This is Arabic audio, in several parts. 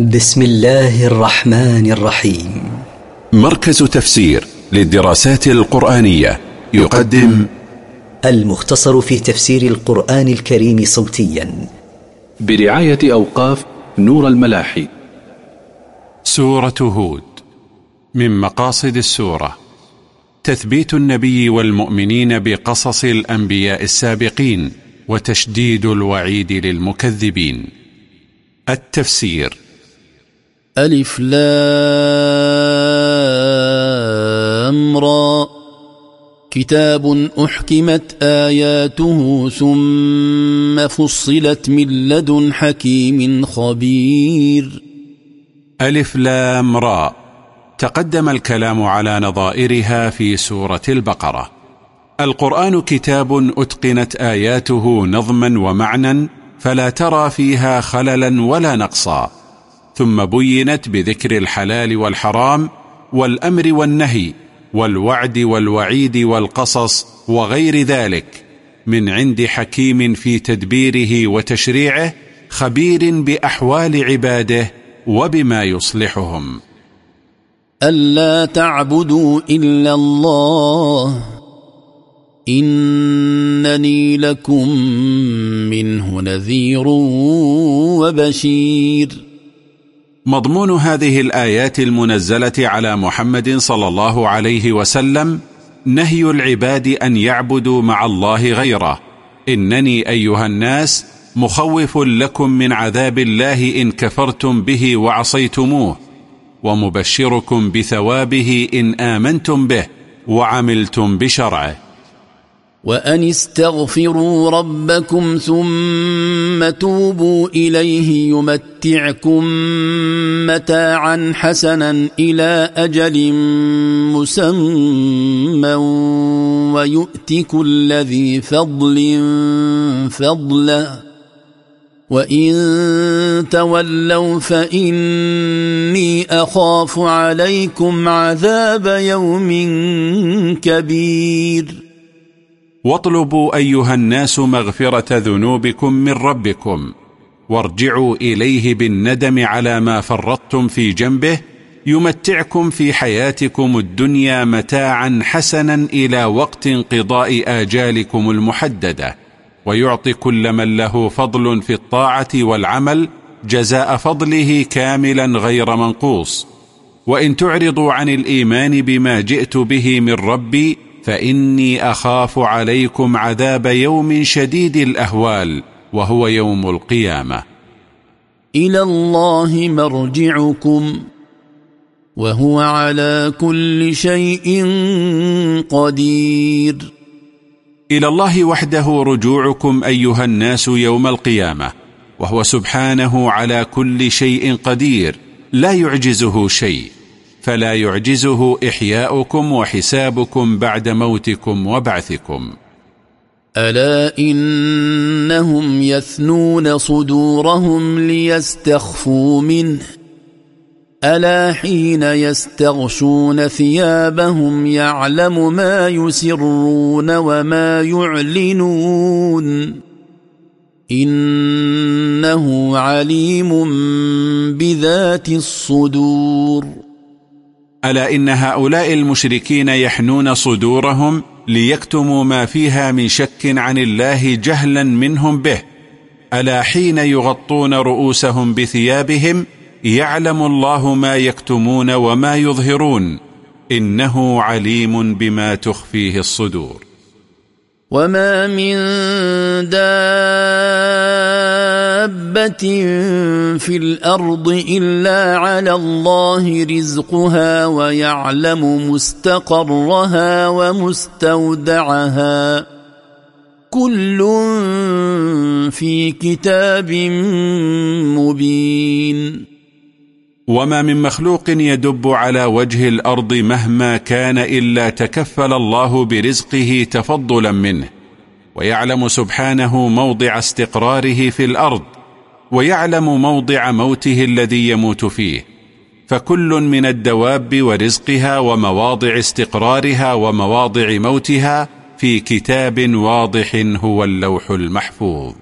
بسم الله الرحمن الرحيم. مركز تفسير للدراسات القرآنية يقدم المختصر في تفسير القرآن الكريم صوتيا. برعاية أوقاف نور الملاحي. سورة هود. من مقاصد السورة. تثبيت النبي والمؤمنين بقصص الأنبياء السابقين وتشديد الوعيد للمكذبين. التفسير ألف لام را. كتاب أحكمت آياته ثم فصلت من لدن حكيم خبير. ألف لام را. تقدم الكلام على نظائرها في سورة البقرة. القرآن كتاب أتقنت آياته نظما ومعنا فلا ترى فيها خللا ولا نقصا. ثم بينت بذكر الحلال والحرام والأمر والنهي والوعد والوعيد والقصص وغير ذلك من عند حكيم في تدبيره وتشريعه خبير بأحوال عباده وبما يصلحهم. ألا تعبدوا إلا الله. إنني لكم منه نذير وبشير. مضمون هذه الآيات المنزلة على محمد صلى الله عليه وسلم نهي العباد أن يعبدوا مع الله غيره. إنني أيها الناس مخوف لكم من عذاب الله إن كفرتم به وعصيتموه ومبشركم بثوابه إن آمنتم به وعملتم بشرعه. وأن استغفروا ربكم ثم توبوا إليه يمتعكم متاعا حسنا إلى أجل مسمى ويؤتك كل ذي فضل فضله وإن تولوا فإني أخاف عليكم عذاب يوم كبير واطلبوا أيها الناس مغفرة ذنوبكم من ربكم. وارجعوا إليه بالندم على ما فرطتم في جنبه. يمتعكم في حياتكم الدنيا متاعا حسنا إلى وقت انقضاء آجالكم المحددة. ويعطي كل من له فضل في الطاعة والعمل جزاء فضله كاملا غير منقوص. وإن تعرضوا عن الإيمان بما جئت به من ربي فإني أخاف عليكم عذاب يوم شديد الأهوال وهو يوم القيامة. إلى الله مرجعكم وهو على كل شيء قدير. إلى الله وحده رجوعكم أيها الناس يوم القيامة وهو سبحانه على كل شيء قدير لا يعجزه شيء. فلا يعجزه إحياؤكم وحسابكم بعد موتكم وبعثكم. ألا إنهم يثنون صدورهم ليستخفوا منه؟ ألا حين يستغشون ثيابهم يعلم ما يسرون وما يعلنون؟ إنه عليم بذات الصدور. ألا إن هؤلاء المشركين يحنون صدورهم ليكتموا ما فيها من شك عن الله جهلا منهم به. ألا حين يغطون رؤوسهم بثيابهم يعلم الله ما يكتمون وما يظهرون. إنه عليم بما تخفيه الصدور. وما من دابة في الأرض إلا على الله رزقها ويعلم مستقرها ومستودعها كل في كتاب مبين وما من مخلوق يدب على وجه الأرض مهما كان إلا تكفل الله برزقه تفضلا منه ويعلم سبحانه موضع استقراره في الأرض ويعلم موضع موته الذي يموت فيه فكل من الدواب ورزقها ومواضع استقرارها ومواضع موتها في كتاب واضح هو اللوح المحفوظ.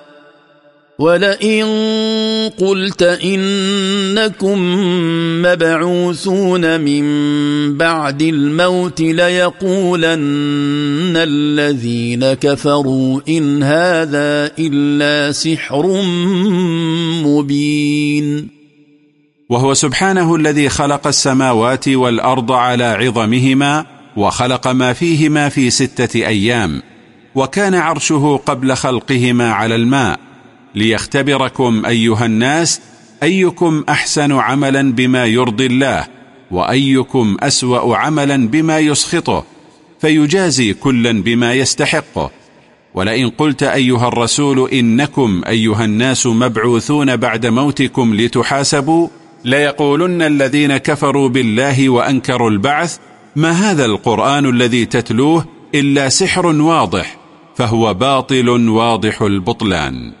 ولئن قلت انكم مبعوثون من بعد الموت ليقولن الذين كفروا ان هذا الا سحر مبين. وهو سبحانه الذي خلق السماوات والارض على عظمهما وخلق ما فيهما في سته أيام وكان عرشه قبل خلقهما على الماء. ليختبركم أيها الناس أيكم أحسن عملا بما يرضي الله وأيكم أسوأ عملا بما يسخطه فيجازي كلا بما يستحقه ولئن قلت أيها الرسول إنكم أيها الناس مبعوثون بعد موتكم لتحاسبوا ليقولن الذين كفروا بالله وأنكروا البعث ما هذا القرآن الذي تتلوه إلا سحر واضح فهو باطل واضح البطلان.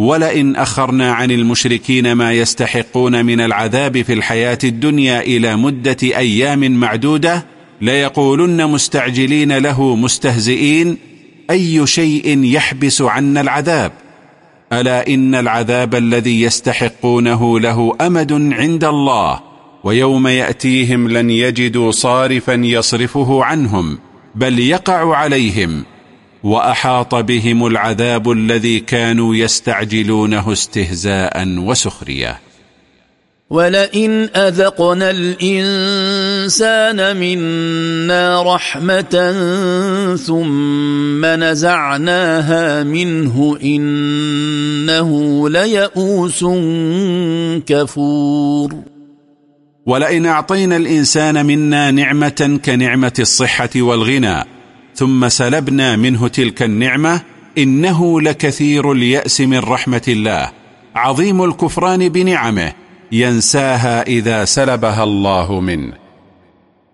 ولئن أخرنا عن المشركين ما يستحقون من العذاب في الحياة الدنيا إلى مدة أيام معدودة ليقولن مستعجلين له مستهزئين أي شيء يحبس عنا العذاب؟ ألا إن العذاب الذي يستحقونه له أمد عند الله ويوم يأتيهم لن يجدوا صارفا يصرفه عنهم بل يقع عليهم وأحاط بهم العذاب الذي كانوا يستعجلونه استهزاء وسخرية. ولئن أذقنا الإنسان منا رحمة ثم نزعناها منه إنه ليئوس كفور. ولئن أعطينا الإنسان منا نعمة كنعمة الصحة والغنى ثم سلبنا منه تلك النعمة إنه لكثير اليأس من رحمة الله. عظيم الكفران بنعمه ينساها إذا سلبها الله منه.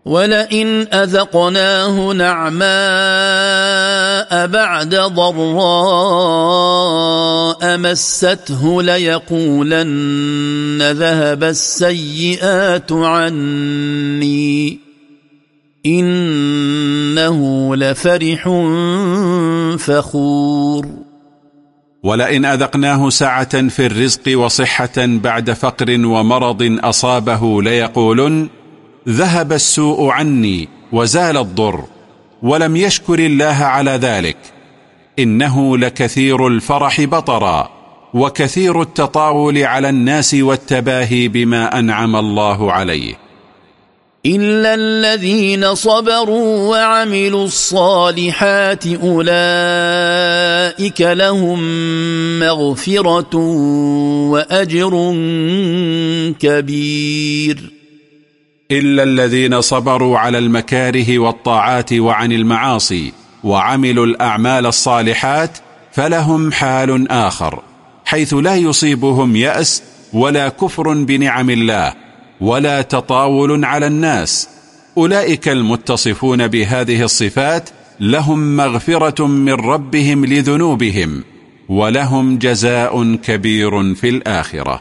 ولئن أذقناه نعماء بعد ضراء مسته ليقولن ذهب السيئات عني. إنه لفرح فخور. ولئن أذقناه سعة في الرزق وصحة بعد فقر ومرض أصابه ليقولن ذهب السوء عني وزال الضر ولم يشكر الله على ذلك. إنه لكثير الفرح بطرا وكثير التطاول على الناس والتباهي بما أنعم الله عليه. إلا الذين صبروا وعملوا الصالحات أولئك لهم مغفرة وأجر كبير. إلا الذين صبروا على المكاره والطاعات وعن المعاصي وعملوا الأعمال الصالحات فلهم حال آخر حيث لا يصيبهم يأس ولا كفر بنعم الله. ولا تطاول على الناس. أولئك المتصفون بهذه الصفات لهم مغفرة من ربهم لذنوبهم ولهم جزاء كبير في الآخرة.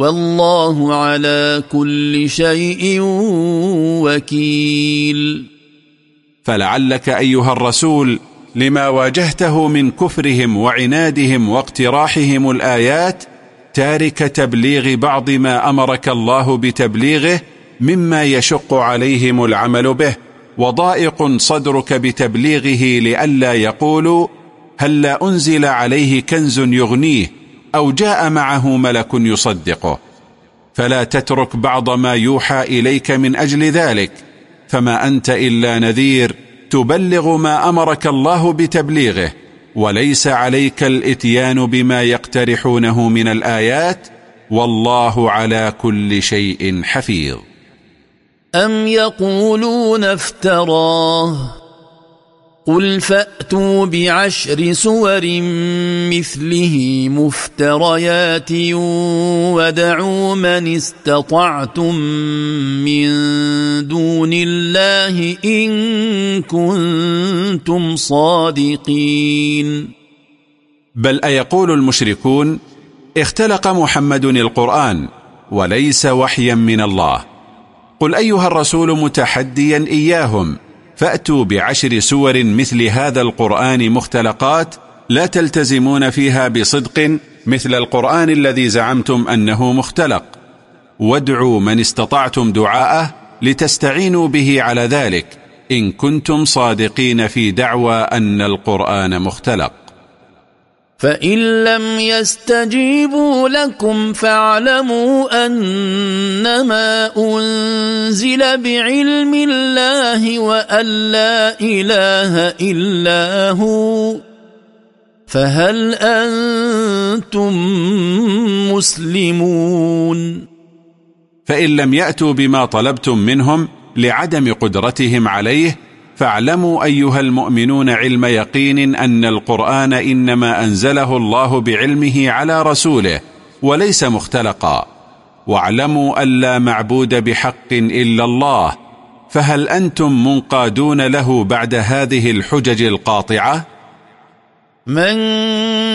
والله على كل شيء وكيل. فلعلك أيها الرسول لما واجهته من كفرهم وعنادهم واقتراحهم الآيات تارك تبليغ بعض ما أمرك الله بتبليغه مما يشق عليهم العمل به وضائق صدرك بتبليغه لئلا يقولوا هل لا أنزل عليه كنز يغنيه أو جاء معه ملك يصدقه فلا تترك بعض ما يوحى إليك من أجل ذلك فما أنت إلا نذير تبلغ ما أمرك الله بتبليغه وليس عليك الإتيان بما يقترحونه من الآيات والله على كل شيء حفيظ. أم يقولون افتراه؟ قل فأتوا بعشر سور مثله مفتريات ودعوا من استطعتم من دون الله إن كنتم صادقين بل أيقول المشركون اختلق محمد القرآن وليس وحيا من الله. قل أيها الرسول متحديا إياهم فأتوا بعشر سور مثل هذا القرآن مختلقات لا تلتزمون فيها بصدق مثل القرآن الذي زعمتم أنه مختلق. وادعوا من استطعتم دعاءه لتستعينوا به على ذلك. إن كنتم صادقين في دعوى أن القرآن مختلق. فإن لم يستجيبوا لكم فاعلموا أنما أنزل بعلم الله وأن لا إله إلا هو فهل أنتم مسلمون؟ فإن لم يأتوا بما طلبتم منهم لعدم قدرتهم عليه فاعلموا أيها المؤمنون علم يقين أن القرآن إنما أنزله الله بعلمه على رسوله وليس مختلقا واعلموا أن لا معبود بحق إلا الله فهل أنتم منقادون له بعد هذه الحجج القاطعة؟ من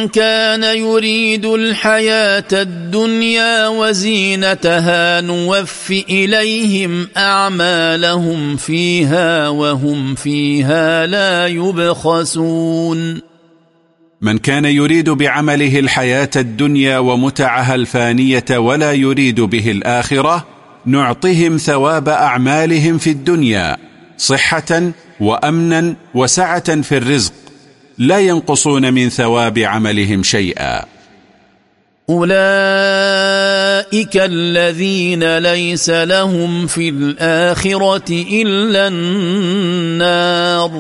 كان يريد الحياة الدنيا وزينتها نوف إليهم أعمالهم فيها وهم فيها لا يبخسون. من كان يريد بعمله الحياة الدنيا ومتعها الفانية ولا يريد به الآخرة نعطهم ثواب أعمالهم في الدنيا صحة وأمنا وسعة في الرزق. لا ينقصون من ثواب عملهم شيئا. أولئك الذين ليس لهم في الآخرة إلا النار.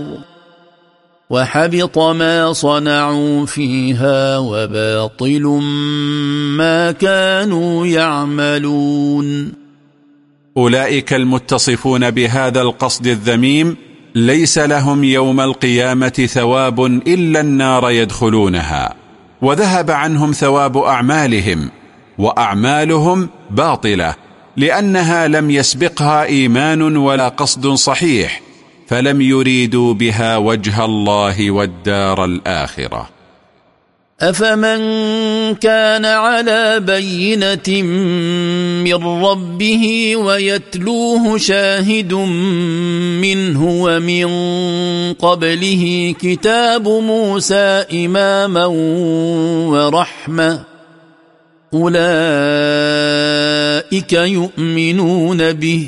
وحبط ما صنعوا فيها وباطل ما كانوا يعملون. أولئك المتصفون بهذا القصد الذميم ليس لهم يوم القيامة ثواب إلا النار يدخلونها وذهب عنهم ثواب أعمالهم وأعمالهم باطلة لأنها لم يسبقها إيمان ولا قصد صحيح فلم يريدوا بها وجه الله والدار الآخرة. أفمن كان على بينة من ربه ويتلوه شاهد منه ومن قبله كتاب موسى إماما ورحمة أولئك يؤمنون به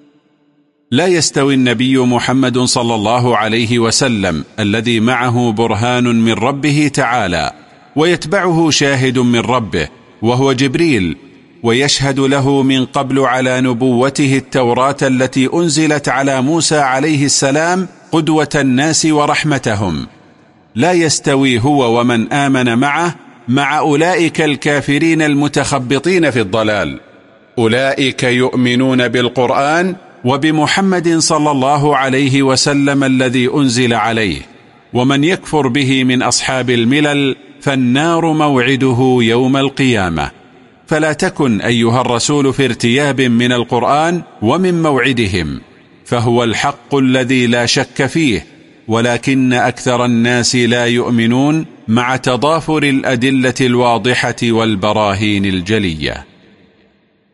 لا يستوي النبي محمد صلى الله عليه وسلم الذي معه برهان من ربه تعالى ويتبعه شاهد من ربه وهو جبريل ويشهد له من قبل على نبوته التوراة التي أنزلت على موسى عليه السلام قدوة الناس ورحمتهم. لا يستوي هو ومن آمن معه مع أولئك الكافرين المتخبطين في الضلال. أولئك يؤمنون بالقرآن وبمحمد صلى الله عليه وسلم الذي أنزل عليه ومن يكفر به من أصحاب الملل فالنار موعده يوم القيامة. فلا تكن أيها الرسول في ارتياب من القرآن ومن موعدهم فهو الحق الذي لا شك فيه ولكن أكثر الناس لا يؤمنون مع تضافر الأدلة الواضحة والبراهين الجلية.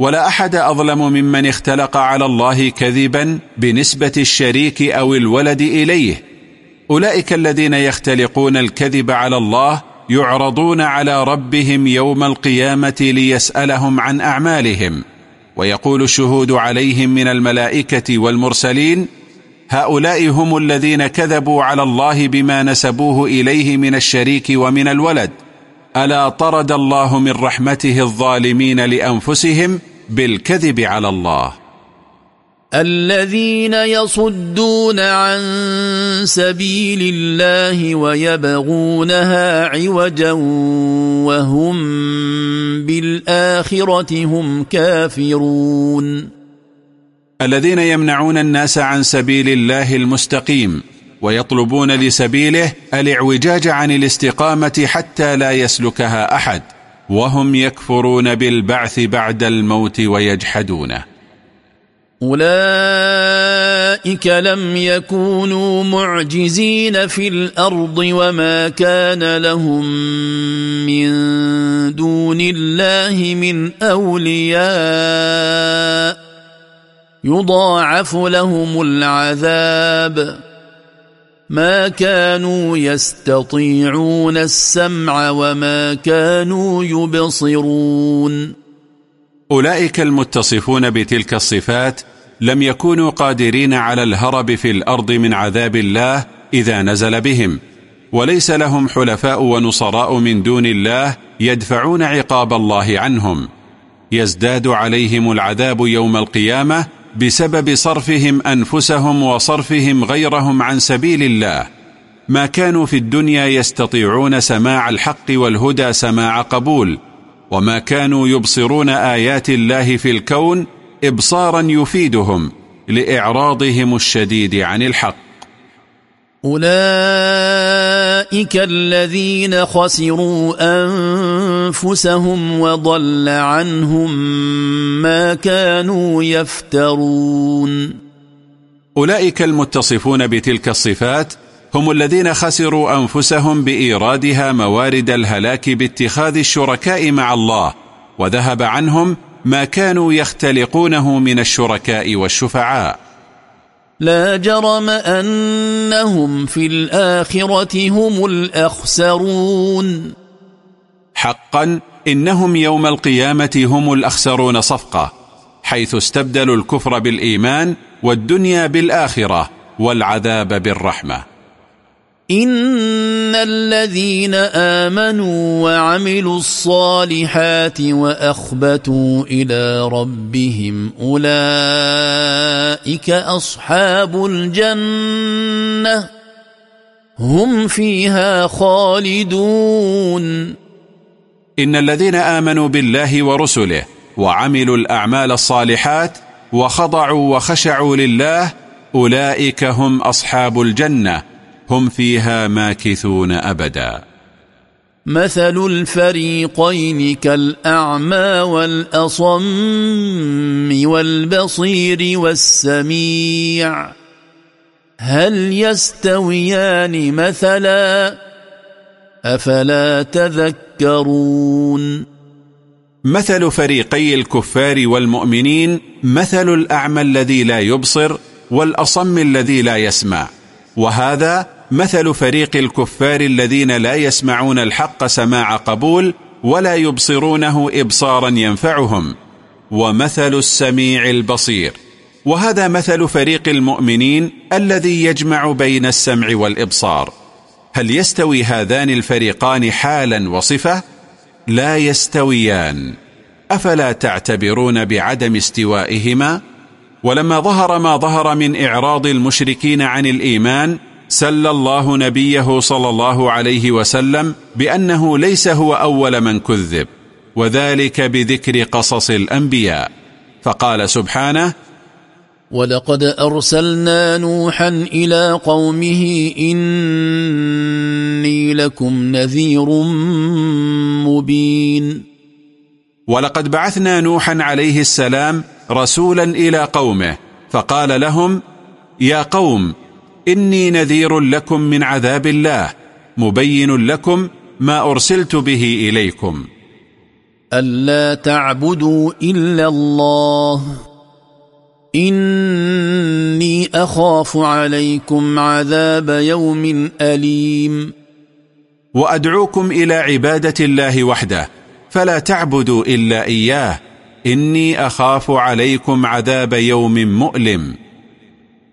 ولا أحد أظلم ممن اختلق على الله كذبا بنسبة الشريك أو الولد إليه. أولئك الذين يختلقون الكذب على الله يعرضون على ربهم يوم القيامة ليسألهم عن أعمالهم. ويقول الشهود عليهم من الملائكة والمرسلين هؤلاء هم الذين كذبوا على الله بما نسبوه إليه من الشريك ومن الولد. ألا طرد الله من رحمته الظالمين لأنفسهم بالكذب على الله. الذين يصدون عن سبيل الله ويبغونها عوجا وهم بالآخرة هم كافرون. الذين يمنعون الناس عن سبيل الله المستقيم ويطلبون لسبيله الاعوجاج عن الاستقامة حتى لا يسلكها أحد. وهم يكفرون بالبعث بعد الموت ويجحدونه أولئك لم يكونوا معجزين في الأرض وما كان لهم من دون الله من أولياء. يضاعف لهم العذاب. ما كانوا يستطيعون السمع وما كانوا يبصرون. أولئك المتصفون بتلك الصفات لم يكونوا قادرين على الهرب في الأرض من عذاب الله إذا نزل بهم. وليس لهم حلفاء ونصراء من دون الله يدفعون عقاب الله عنهم. يزداد عليهم العذاب يوم القيامة بسبب صرفهم أنفسهم وصرفهم غيرهم عن سبيل الله ما كانوا في الدنيا يستطيعون سماع الحق والهدى سماع قبول وما كانوا يبصرون آيات الله في الكون إبصارا يفيدهم لإعراضهم الشديد عن الحق. أولئك الذين خسروا أنفسهم وضل عنهم ما كانوا يفترون أولئك المتصفون بتلك الصفات هم الذين خسروا أنفسهم بإيرادها موارد الهلاك باتخاذ الشركاء مع الله وذهب عنهم ما كانوا يختلقونه من الشركاء والشفعاء لا جرم أنهم في الآخرة هم الأخسرون. حقا إنهم يوم القيامة هم الأخسرون صفقة حيث استبدلوا الكفر بالإيمان والدنيا بالآخرة والعذاب بالرحمة. إن الذين آمنوا وعملوا الصالحات وأخبتوا إلى ربهم أولئك أصحاب الجنة هم فيها خالدون إن الذين آمنوا بالله ورسله وعملوا الأعمال الصالحات وخضعوا وخشعوا لله أولئك هم أصحاب الجنة هم فيها ماكثون أبدا. مثل الفريقين كالأعمى والأصم والبصير والسميع. هل يستويان مثلا؟ أفلا تذكرون؟ مثل فريقي الكفار والمؤمنين مثل الأعمى الذي لا يبصر والأصم الذي لا يسمع. وهذا مثل فريق الكفار الذين لا يسمعون الحق سماع قبول ولا يبصرونه إبصارا ينفعهم ومثل السميع البصير. وهذا مثل فريق المؤمنين الذي يجمع بين السمع والإبصار. هل يستوي هذان الفريقان حالا وصفة؟ لا يستويان. أفلا تعتبرون بعدم استوائهما؟ ولما ظهر ما ظهر من إعراض المشركين عن الإيمان سل الله نبيه صلى الله عليه وسلم بأنه ليس هو أول من كذب وذلك بذكر قصص الأنبياء. فقال سبحانه ولقد أرسلنا نوحا إلى قومه إني لكم نذير مبين. ولقد بعثنا نوحا عليه السلام رسولا إلى قومه فقال لهم يا قوم إني نذير لكم من عذاب الله مبين لكم ما أرسلت به إليكم. ألا تعبدوا إلا الله. إني أخاف عليكم عذاب يوم أليم. وأدعوكم إلى عبادة الله وحده فلا تعبدوا إلا إياه. إني أخاف عليكم عذاب يوم مؤلم.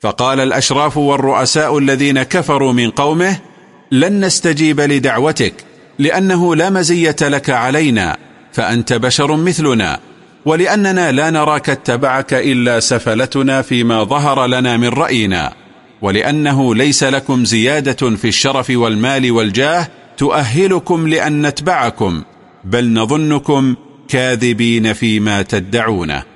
فقال الأشراف والرؤساء الذين كفروا من قومه لن نستجيب لدعوتك لأنه لا مزية لك علينا فأنت بشر مثلنا ولأننا لا نراك اتبعك إلا سفلتنا فيما ظهر لنا من رأينا ولأنه ليس لكم زيادة في الشرف والمال والجاه تؤهلكم لأن نتبعكم بل نظنكم كاذبين فيما تدعونه.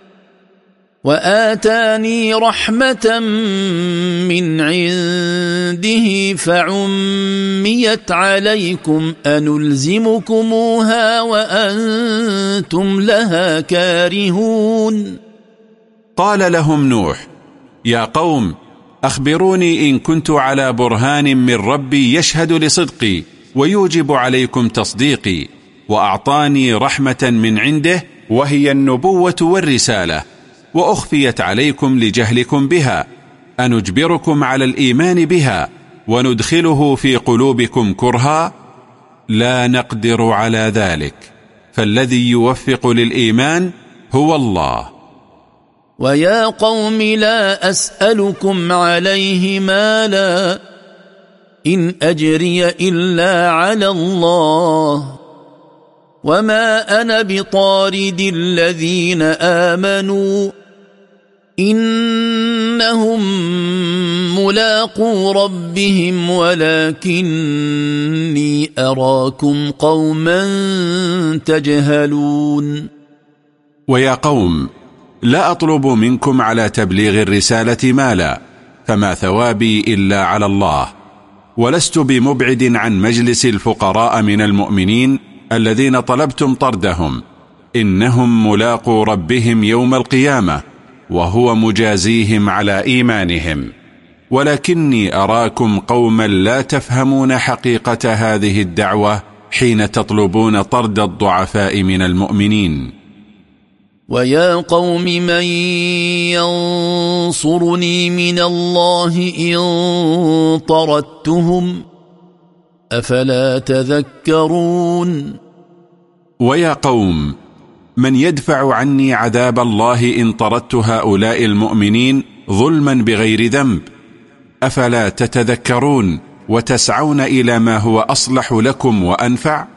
وآتاني رحمة من عنده فعميت عليكم أنلزمكموها وأنتم لها كارهون. قال لهم نوح يا قوم أخبروني إن كنت على برهان من ربي يشهد لصدقي ويوجب عليكم تصديقي وأعطاني رحمة من عنده وهي النبوة والرسالة. وأخفيت عليكم لجهلكم بها أنجبركم على الإيمان بها وندخله في قلوبكم كرها لا نقدر على ذلك فالذي يوفق للإيمان هو الله. ويا قوم لا أسألكم عليه مالا إن أجري إلا على الله. وما أنا بطارد الذين آمنوا إنهم ملاقو ربهم ولكني أراكم قوما تجهلون. ويا قوم لا أطلب منكم على تبليغ الرسالة مالا فما ثوابي إلا على الله ولست بمبعد عن مجلس الفقراء من المؤمنين الذين طلبتم طردهم إنهم ملاقو ربهم يوم القيامة. وهو مجازيهم على إيمانهم. ولكني أراكم قوما لا تفهمون حقيقة هذه الدعوة حين تطلبون طرد الضعفاء من المؤمنين. ويا قوم من ينصرني من الله إن طردتهم؟ أفلا تذكرون؟ ويا قوم من يدفع عني عذاب الله إن طردت هؤلاء المؤمنين ظلما بغير ذنب. أفلا تتذكرون وتسعون إلى ما هو أصلح لكم وأنفع؟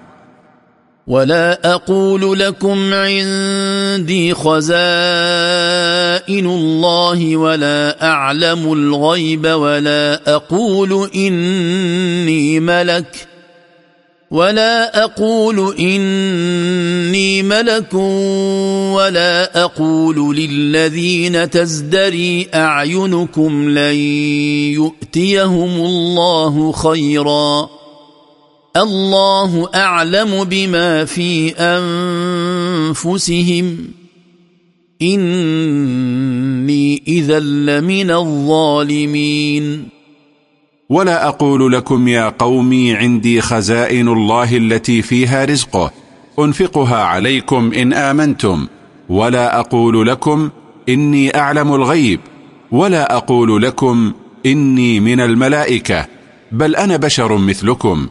ولا أقول لكم عندي خزائن الله ولا أعلم الغيب ولا أقول إني ملك. ولا أقول إني ملك ولا أقول للذين تزدري أعينكم لن يؤتيهم الله خيراً. الله أعلم بما في أنفسهم. إني إذا لمن الظالمين. ولا أقول لكم يا قومي عندي خزائن الله التي فيها رزقه أنفقها عليكم إن آمنتم ولا أقول لكم إني أعلم الغيب ولا أقول لكم إني من الملائكة بل أنا بشر مثلكم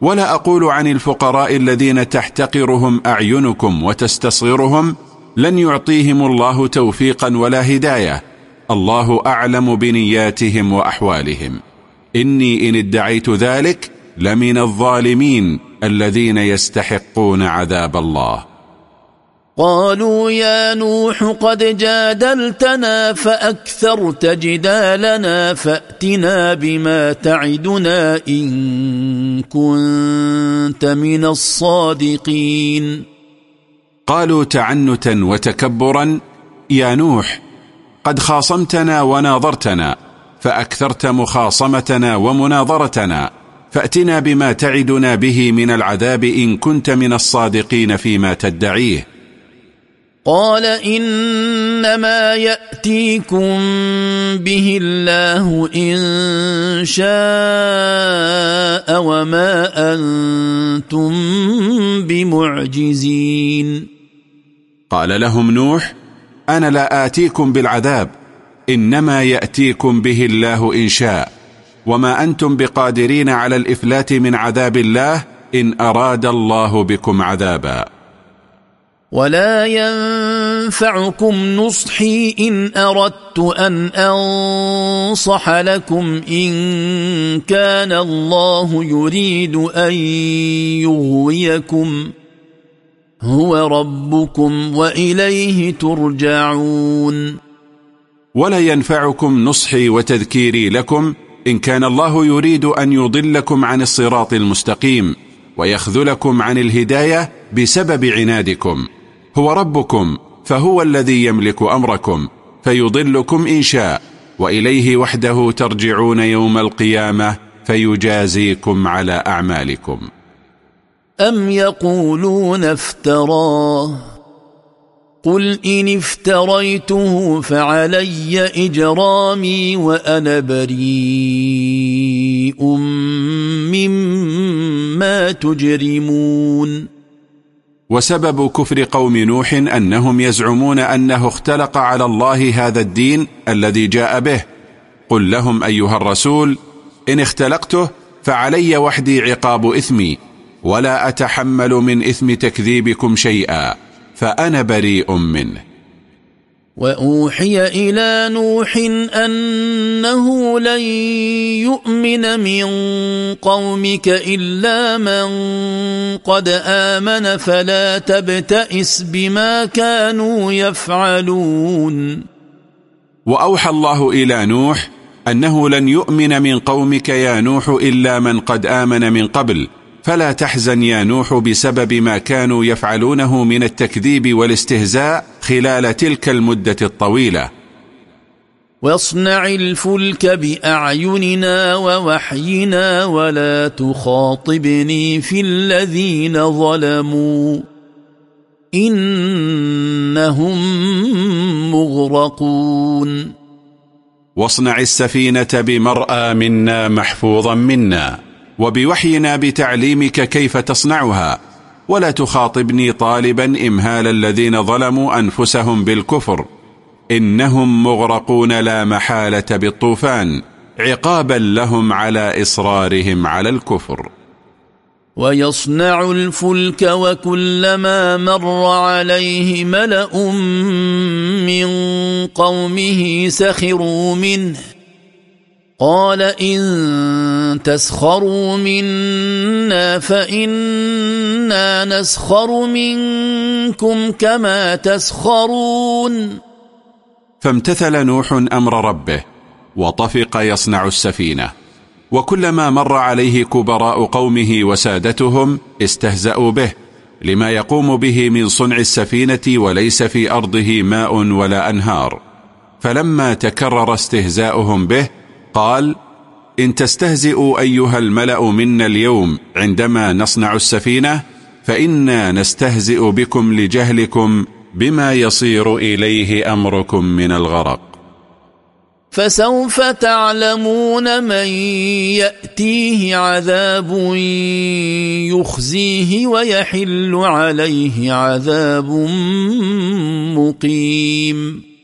ولا أقول عن الفقراء الذين تحتقرهم أعينكم وتستصغرهم لن يعطيهم الله توفيقا ولا هداية الله أعلم بنياتهم وأحوالهم. إني إن ادعيت ذلك لمن الظالمين الذين يستحقون عذاب الله. قالوا يا نوح قد جادلتنا فأكثرت جدالنا فأتنا بما تعدنا إن كنت من الصادقين. قالوا تعنتا وتكبرا يا نوح قد خاصمتنا وناظرتنا فأكثرت مخاصمتنا ومناظرتنا فأتنا بما تعدنا به من العذاب إن كنت من الصادقين فيما تدعيه. قال إنما يأتيكم به الله إن شاء وما أنتم بمعجزين. قال لهم نوح أنا لا آتيكم بالعذاب إنما يأتيكم به الله إن شاء. وما أنتم بقادرين على الإفلات من عذاب الله إن أراد الله بكم عذابا. ولا ينفعكم نصحي إن أردت أن أنصح لكم إن كان الله يريد أن يغويكم. هو ربكم وإليه ترجعون. ولا ينفعكم نصحي وتذكيري لكم إن كان الله يريد أن يضلكم عن الصراط المستقيم ويخذلكم عن الهداية بسبب عنادكم. هو ربكم فهو الذي يملك أمركم فيضلكم إن شاء وإليه وحده ترجعون يوم القيامة فيجازيكم على أعمالكم. أم يقولون افتراه؟ قل إن افتريته فعلي إجرامي وأنا بريء مما تجرمون. وسبب كفر قوم نوح أنهم يزعمون أنه اختلق على الله هذا الدين الذي جاء به. قل لهم أيها الرسول إن اختلقته فعلي وحدي عقاب إثمي ولا أتحمل من إثم تكذيبكم شيئا. فأنا بريء منه. وأوحي إلى نوح أنه لن يؤمن من قومك إلا من قد آمن فلا تبتئس بما كانوا يفعلون. وأوحى الله إلى نوح أنه لن يؤمن من قومك يا نوح إلا من قد آمن من قبل. فلا تحزن يا نوح بسبب ما كانوا يفعلونه من التكذيب والاستهزاء خلال تلك المدة الطويلة. واصنع الفلك بأعيننا ووحينا ولا تخاطبني في الذين ظلموا. إنهم مغرقون. واصنع السفينة بمرأى منا محفوظا منا. وبوحينا بتعليمك كيف تصنعها. ولا تخاطبني طالبا إمهال الذين ظلموا أنفسهم بالكفر. إنهم مغرقون لا محالة بالطوفان. عقابا لهم على إصرارهم على الكفر. ويصنع الفلك وكلما مر عليه ملأ من قومه سخروا منه. قال إن تسخروا منا فإنا نسخر منكم كما تسخرون. فامتثل نوح أمر ربه وطفق يصنع السفينة. وكلما مر عليه كبراء قومه وسادتهم استهزأوا به لما يقوم به من صنع السفينة وليس في أرضه ماء ولا أنهار. فلما تكرر استهزاؤهم به قال إن تستهزئوا أيها الملأ منا اليوم عندما نصنع السفينة فإنا نستهزئ بكم لجهلكم بما يصير إليه أمركم من الغرق. فسوف تعلمون من يأتيه عذاب يخزيه ويحل عليه عذاب مقيم.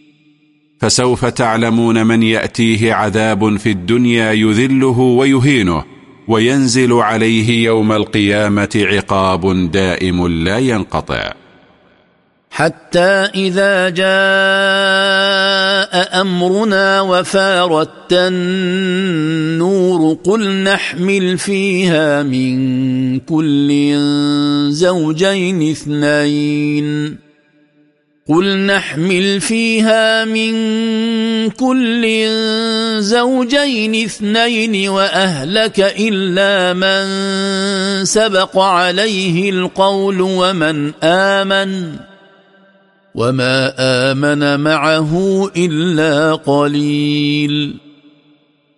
فسوف تعلمون من يأتيه عذاب في الدنيا يذله ويهينه وينزل عليه يوم القيامة عقاب دائم لا ينقطع. حتى إذا جاء أمرنا وفارت النور قل نحمل فيها من كل زوجين اثنين. قل نحمل فيها من كل زوجين اثنين وأهلك إلا من سبق عليه القول ومن آمن وما آمن معه إلا قليل.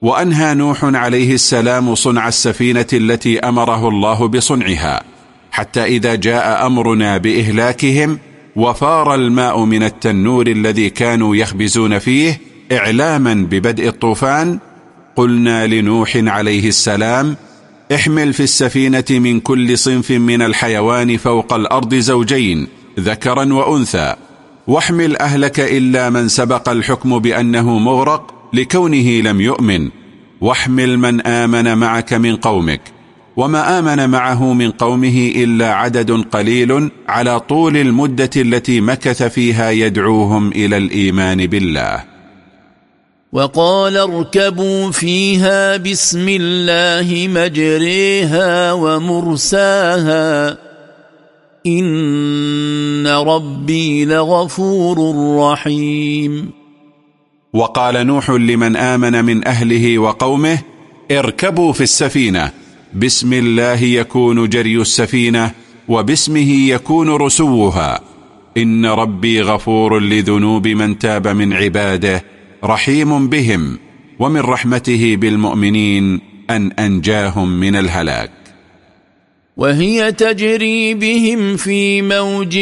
وأنهى نوح عليه السلام صنع السفينة التي أمره الله بصنعها حتى إذا جاء أمرنا بإهلاكهم وفار الماء من التنور الذي كانوا يخبزون فيه إعلاما ببدء الطوفان قلنا لنوح عليه السلام احمل في السفينة من كل صنف من الحيوان فوق الأرض زوجين ذكرا وأنثى واحمل أهلك إلا من سبق الحكم بأنه مغرق لكونه لم يؤمن واحمل من آمن معك من قومك وما آمن معه من قومه إلا عدد قليل على طول المدة التي مكث فيها يدعوهم إلى الإيمان بالله. وقال اركبوا فيها بسم الله مجريها ومرساها. إن ربي لغفور رحيم. وقال نوح لمن آمن من أهله وقومه اركبوا في السفينة. بسم الله يكون جري السفينة وباسمه يكون رسوها. إن ربي غفور لذنوب من تاب من عباده رحيم بهم ومن رحمته بالمؤمنين أن أنجاهم من الهلاك. وهي تجري بهم في موج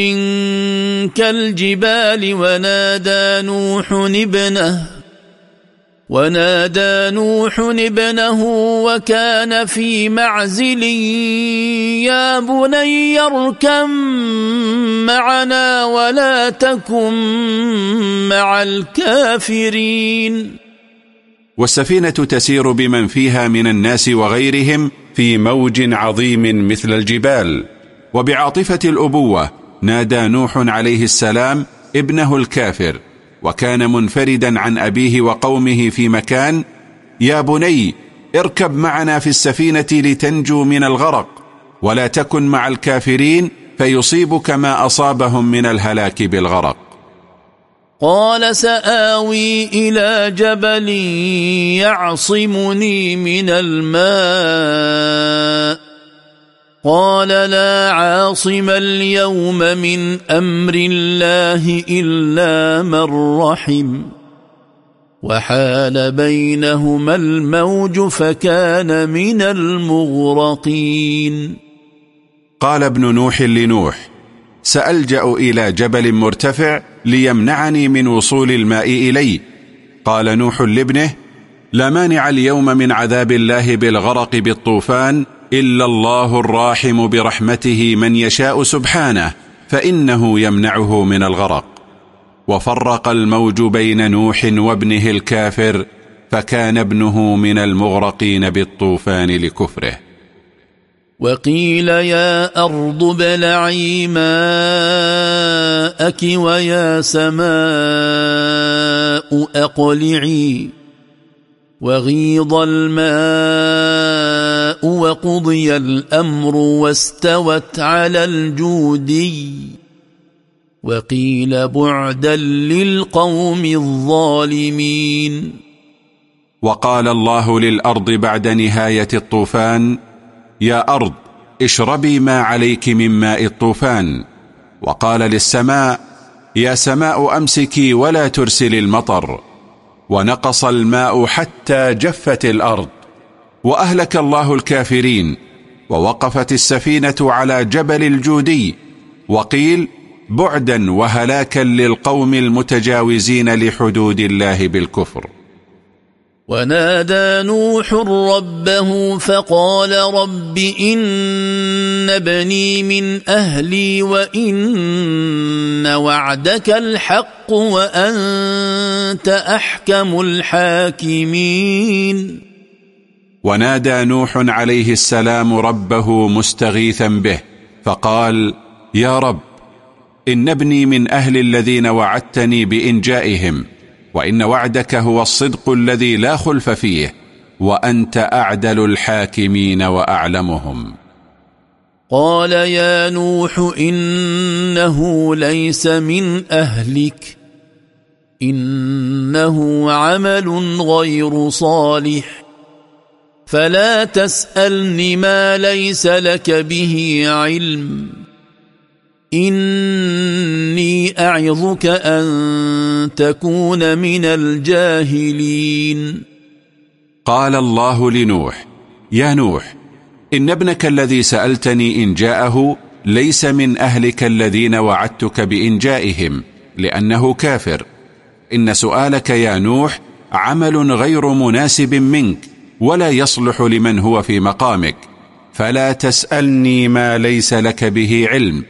كالجبال ونادى نوح ابنه ونادى نوح ابنه وكان في معزل يا بني اركم معنا ولا تكن مع الكافرين. والسفينة تسير بمن فيها من الناس وغيرهم في موج عظيم مثل الجبال. وبعاطفة الأبوة نادى نوح عليه السلام ابنه الكافر. وكان منفردا عن أبيه وقومه في مكان يا بني اركب معنا في السفينة لتنجو من الغرق ولا تكن مع الكافرين فيصيبك ما أصابهم من الهلاك بالغرق. قال سآوي إلى جبل يعصمني من الماء. قال لا عاصم اليوم من أمر الله إلا من رحم. وحال بينهما الموج فكان من المغرقين. قال ابن نوح لنوح سألجأ إلى جبل مرتفع ليمنعني من وصول الماء إليه. قال نوح لابنه لا مانع اليوم من عذاب الله بالغرق بالطوفان إلا الله الراحم برحمته من يشاء سبحانه فإنه يمنعه من الغرق. وفرق الموج بين نوح وابنه الكافر فكان ابنه من المغرقين بالطوفان لكفره. وقيل يا أرض بلعي ماءك ويا سماء أقلعي وغيض الماء وقضي الأمر واستوت على الجودي وقيل بعدا للقوم الظالمين. وقال الله للأرض بعد نهاية الطوفان يا أرض اشربي ما عليك من ماء الطوفان. وقال للسماء يا سماء امسكي ولا ترسلي المطر. ونقص الماء حتى جفت الأرض. وأهلك الله الكافرين ووقفت السفينة على جبل الجودي وقيل بعدا وهلاكا للقوم المتجاوزين لحدود الله بالكفر. ونادى نوح ربه فقال رب إن ابني من أهلي وإن وعدك الحق وأنت أحكم الحاكمين. ونادى نوح عليه السلام ربه مستغيثا به فقال يا رب إن ابني من أهل الذين وعدتني بإنجائهم وإن وعدك هو الصدق الذي لا خلف فيه وأنت أعدل الحاكمين وأعلمهم. قال يا نوح إنه ليس من أهلك إنه عمل غير صالح. فلا تسألني ما ليس لك به علم. إني أعظك أن تكون من الجاهلين. قال الله لنوح يا نوح إن ابنك الذي سألتني إن جاءه ليس من أهلك الذين وعدتك بإنجائهم لأنه كافر. إن سؤالك يا نوح عمل غير مناسب منك ولا يصلح لمن هو في مقامك. فلا تسألني ما ليس لك به علم.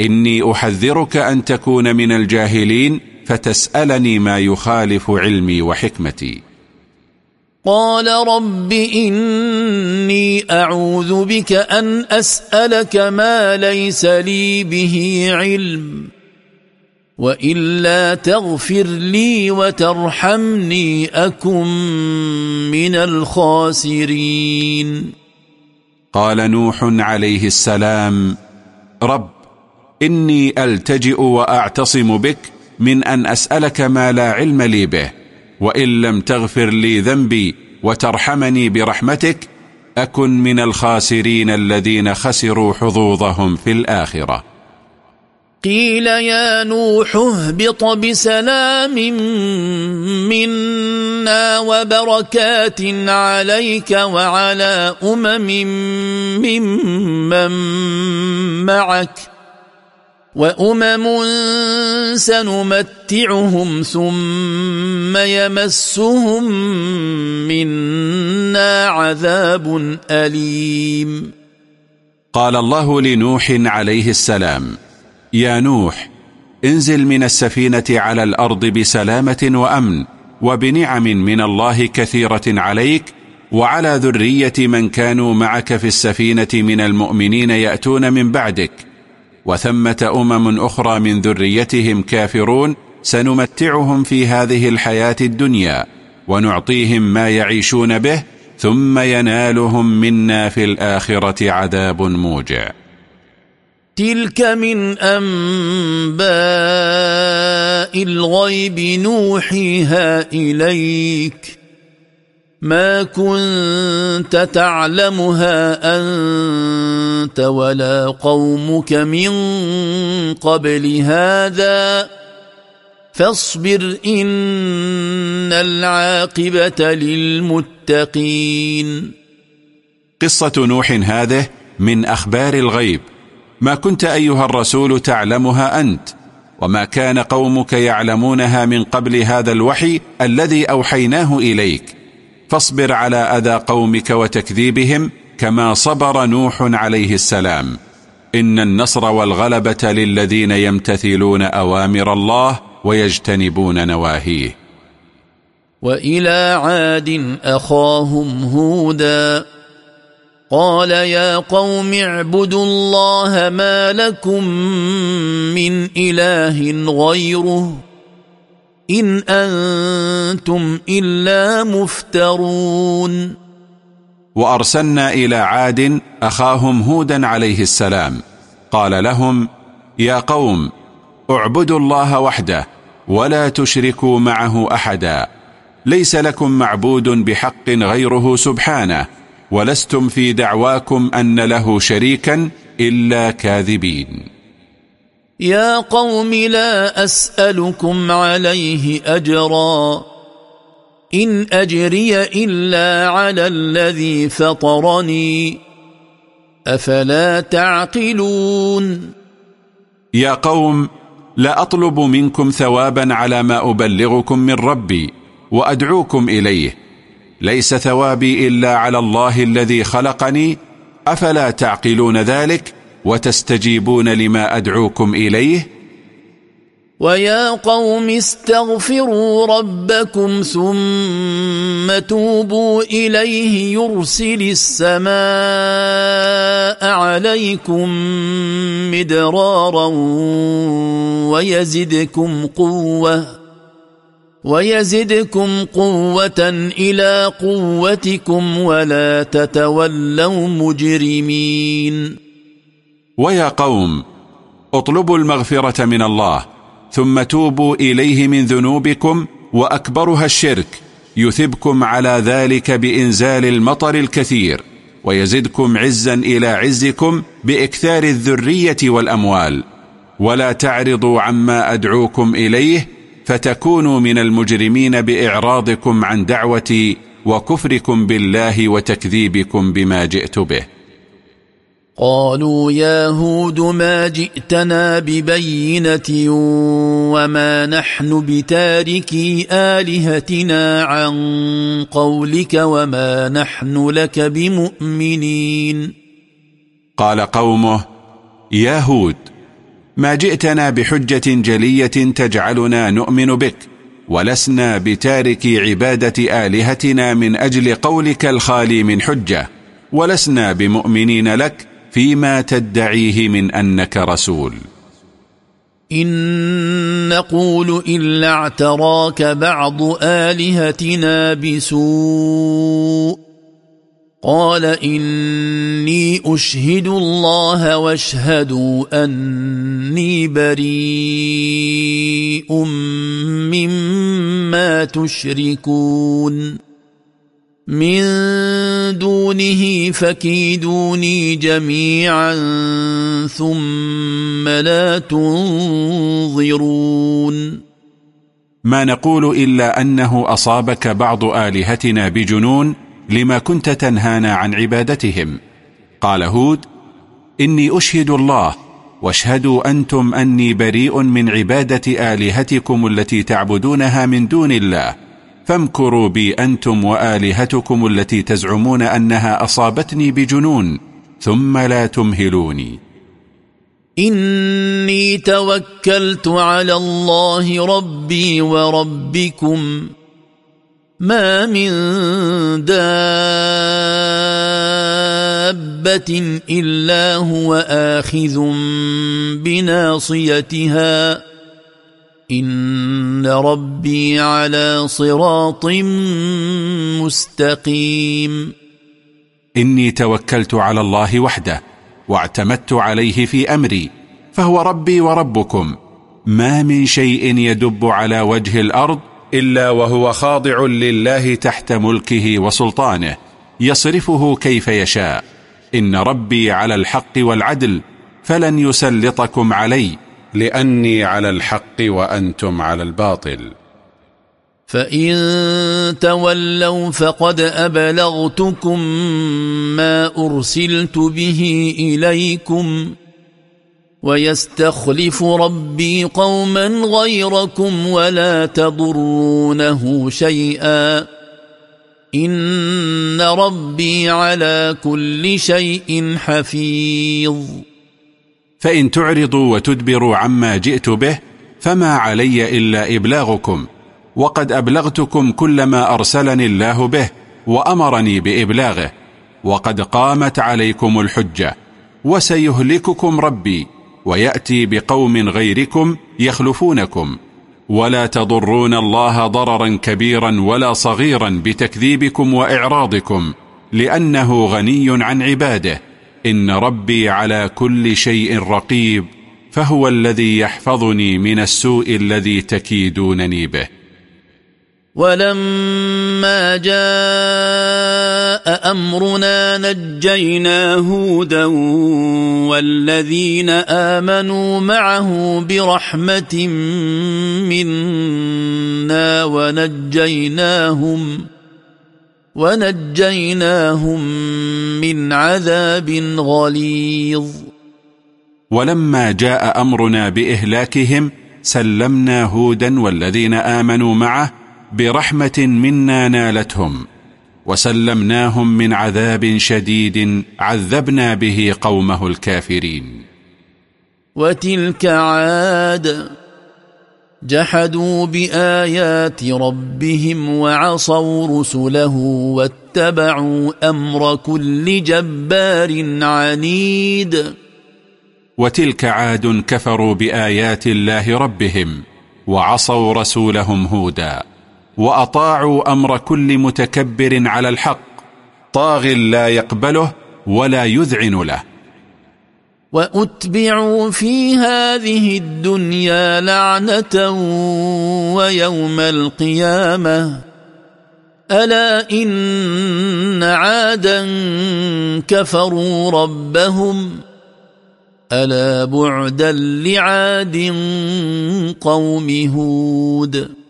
إني أحذرك أن تكون من الجاهلين فتسألني ما يخالف علمي وحكمتي. قال رب إني أعوذ بك أن أسألك ما ليس لي به علم. وإلا تغفر لي وترحمني أكن من الخاسرين. قال نوح عليه السلام رب إني ألتجئ وأعتصم بك من أن أسألك ما لا علم لي به وإن لم تغفر لي ذنبي وترحمني برحمتك أكن من الخاسرين الذين خسروا حظوظهم في الآخرة. قيل يا نوح اهبط بسلام منا وبركات عليك وعلى أمم ممن معك وأمم سنمتعهم ثم يمسهم منا عذاب أليم. قال الله لنوح عليه السلام يا نوح انزل من السفينة على الأرض بسلامة وأمن وبنعم من الله كثيرة عليك وعلى ذرية من كانوا معك في السفينة من المؤمنين يأتون من بعدك. وثمة أمم أخرى من ذريتهم كافرون سنمتعهم في هذه الحياة الدنيا ونعطيهم ما يعيشون به ثم ينالهم منا في الآخرة عذاب موجع. تلك من أنباء الغيب نوحيها إليك ما كنت تعلمها أنت ولا قومك من قبل هذا فاصبر إن العاقبة للمتقين قصة نوح هذه من أخبار الغيب. ما كنت أيها الرسول تعلمها أنت وما كان قومك يعلمونها من قبل هذا الوحي الذي أوحيناه إليك. فاصبر على أذى قومك وتكذيبهم كما صبر نوح عليه السلام. إن النصر والغلبة للذين يمتثلون أوامر الله ويجتنبون نواهيه. وإلى عاد أخاهم هودا قال يا قوم اعبدوا الله ما لكم من إله غيره إن أنتم إلا مفترون. وأرسلنا إلى عاد أخاهم هودا عليه السلام. قال لهم يا قوم اعبدوا الله وحده ولا تشركوا معه أحدا. ليس لكم معبود بحق غيره سبحانه. ولستم في دعواكم أن له شريكا إلا كاذبين. يا قوم لا أسألكم عليه أجرا. إن أجري إلا على الذي فطرني. أفلا تعقلون؟ يا قوم لا أطلب منكم ثوابا على ما أبلغكم من ربي وأدعوكم إليه. ليس ثوابي إلا على الله الذي خلقني أفلا تعقلون ذلك وتستجيبون لما أدعوكم إليه؟ ويا قوم استغفروا ربكم ثم توبوا إليه يرسل السماء عليكم مدرارا ويزدكم قوة. ويزدكم قوة إلى قوتكم ولا تتولوا مجرمين. ويا قوم اطلبوا المغفرة من الله ثم توبوا إليه من ذنوبكم وأكبرها الشرك يثبكم على ذلك بإنزال المطر الكثير ويزدكم عزا إلى عزكم بإكثار الذرية والأموال. ولا تعرضوا عما أدعوكم إليه فتكونوا من المجرمين بإعراضكم عن دعوتي وكفركم بالله وتكذيبكم بما جئت به. قالوا يا هود ما جئتنا ببينة وما نحن بتاركي آلهتنا عن قولك وما نحن لك بمؤمنين. قال قومه يا هود ما جئتنا بحجة جلية تجعلنا نؤمن بك ولسنا بتارك عبادة آلهتنا من أجل قولك الخالي من حجة ولسنا بمؤمنين لك فيما تدعيه من أنك رسول. إن نقول إلا اعتراك بعض آلهتنا بسوء قال إني أشهد الله واشهدوا أني بريء مما تشركون. من دونه فكيدوني جميعا ثم لا تنظرون. ما نقول إلا أنه أصابك بعض آلهتنا بجنون لما كنت تنهانا عن عبادتهم. قال هود إني أشهد الله واشهدوا أنتم أني بريء من عبادة آلهتكم التي تعبدونها من دون الله. فامكروا بي أنتم وآلهتكم التي تزعمون أنها أصابتني بجنون ثم لا تمهلوني. إني توكلت على الله ربي وربكم. ما من دابة إلا هو آخذ بناصيتها إن ربي على صراط مستقيم إني توكلت على الله وحده واعتمدت عليه في أمري فهو ربي وربكم. ما من شيء يدب على وجه الأرض إلا وهو خاضع لله تحت ملكه وسلطانه يصرفه كيف يشاء. إن ربي على الحق والعدل فلن يسلطكم علي. لأني على الحق وأنتم على الباطل. فإن تولوا فقد أبلغتكم ما أرسلت به إليكم. ويستخلف ربي قوما غيركم ولا تضرونه شيئا. إن ربي على كل شيء حفيظ. فإن تعرضوا وتدبروا عما جئت به فما علي إلا إبلاغكم وقد أبلغتكم كل ما أرسلني الله به وأمرني بإبلاغه وقد قامت عليكم الحجة وسيهلككم ربي ويأتي بقوم غيركم يخلفونكم ولا تضرون الله ضررا كبيرا ولا صغيرا بتكذيبكم وإعراضكم لأنه غني عن عباده. إن ربي على كل شيء رقيب فهو الذي يحفظني من السوء الذي تكيدونني به. ولما جاء أمرنا نجينا هودا والذين آمنوا معه برحمة منا ونجيناهم ونجيناهم من عذاب غليظ. ولما جاء أمرنا بإهلاكهم سلمنا هودا والذين آمنوا معه برحمة منا نالتهم وسلمناهم من عذاب شديد عذبنا به قومه الكافرين. وتلك عاد جحدوا بآيات ربهم وعصوا رسله واتبعوا أمر كل جبار عنيد. وتلك عاد كفروا بآيات الله ربهم وعصوا رسولهم هودا. وأطاعوا أمر كل متكبر على الحق طاغ لا يقبله ولا يذعن له. وأتبعوا في هذه الدنيا لعنة ويوم القيامة. ألا إن عادا كفروا ربهم. ألا بعدا لعاد قوم هود.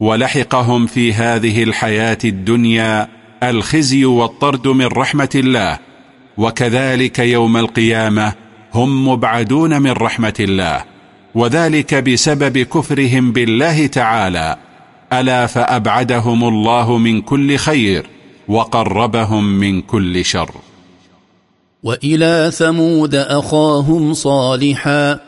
ولحقهم في هذه الحياة الدنيا الخزي والطرد من رحمة الله وكذلك يوم القيامة هم مبعدون من رحمة الله وذلك بسبب كفرهم بالله تعالى ألا فأبعدهم الله من كل خير وقربهم من كل شر. وإلى ثمود أخاهم صالحاً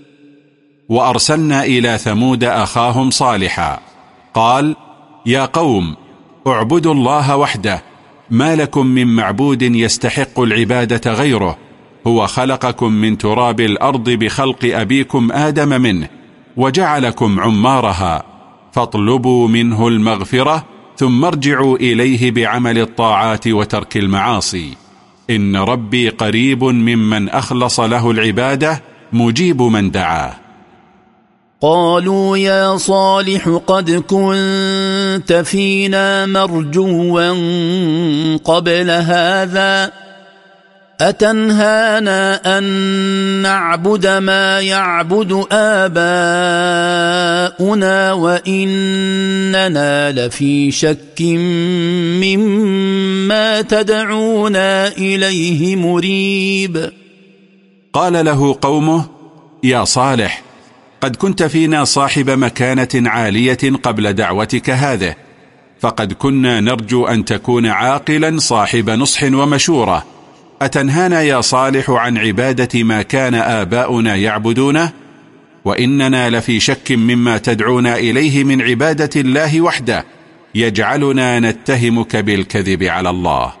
وأرسلنا إلى ثمود أخاهم صالحا. قال يا قوم اعبدوا الله وحده ما لكم من معبود يستحق العبادة غيره هو خلقكم من تراب الأرض بخلق أبيكم آدم منه وجعلكم عمارها فاطلبوا منه المغفرة ثم ارجعوا إليه بعمل الطاعات وترك المعاصي. إن ربي قريب ممن أخلص له العبادة مجيب من دعاه. قالوا يا صالح قد كنت فينا مرجوا قبل هذا أتنهانا أن نعبد ما يعبد آباؤنا وإننا لفي شك مما تدعونا إليه مريب. قال له قومه يا صالح قد كنت فينا صاحب مكانة عالية قبل دعوتك هذه فقد كنا نرجو أن تكون عاقلا صاحب نصح ومشورة. أتنهانا يا صالح عن عبادة ما كان آباؤنا يعبدونه؟ وإننا لفي شك مما تدعونا إليه من عبادة الله وحده يجعلنا نتهمك بالكذب على الله.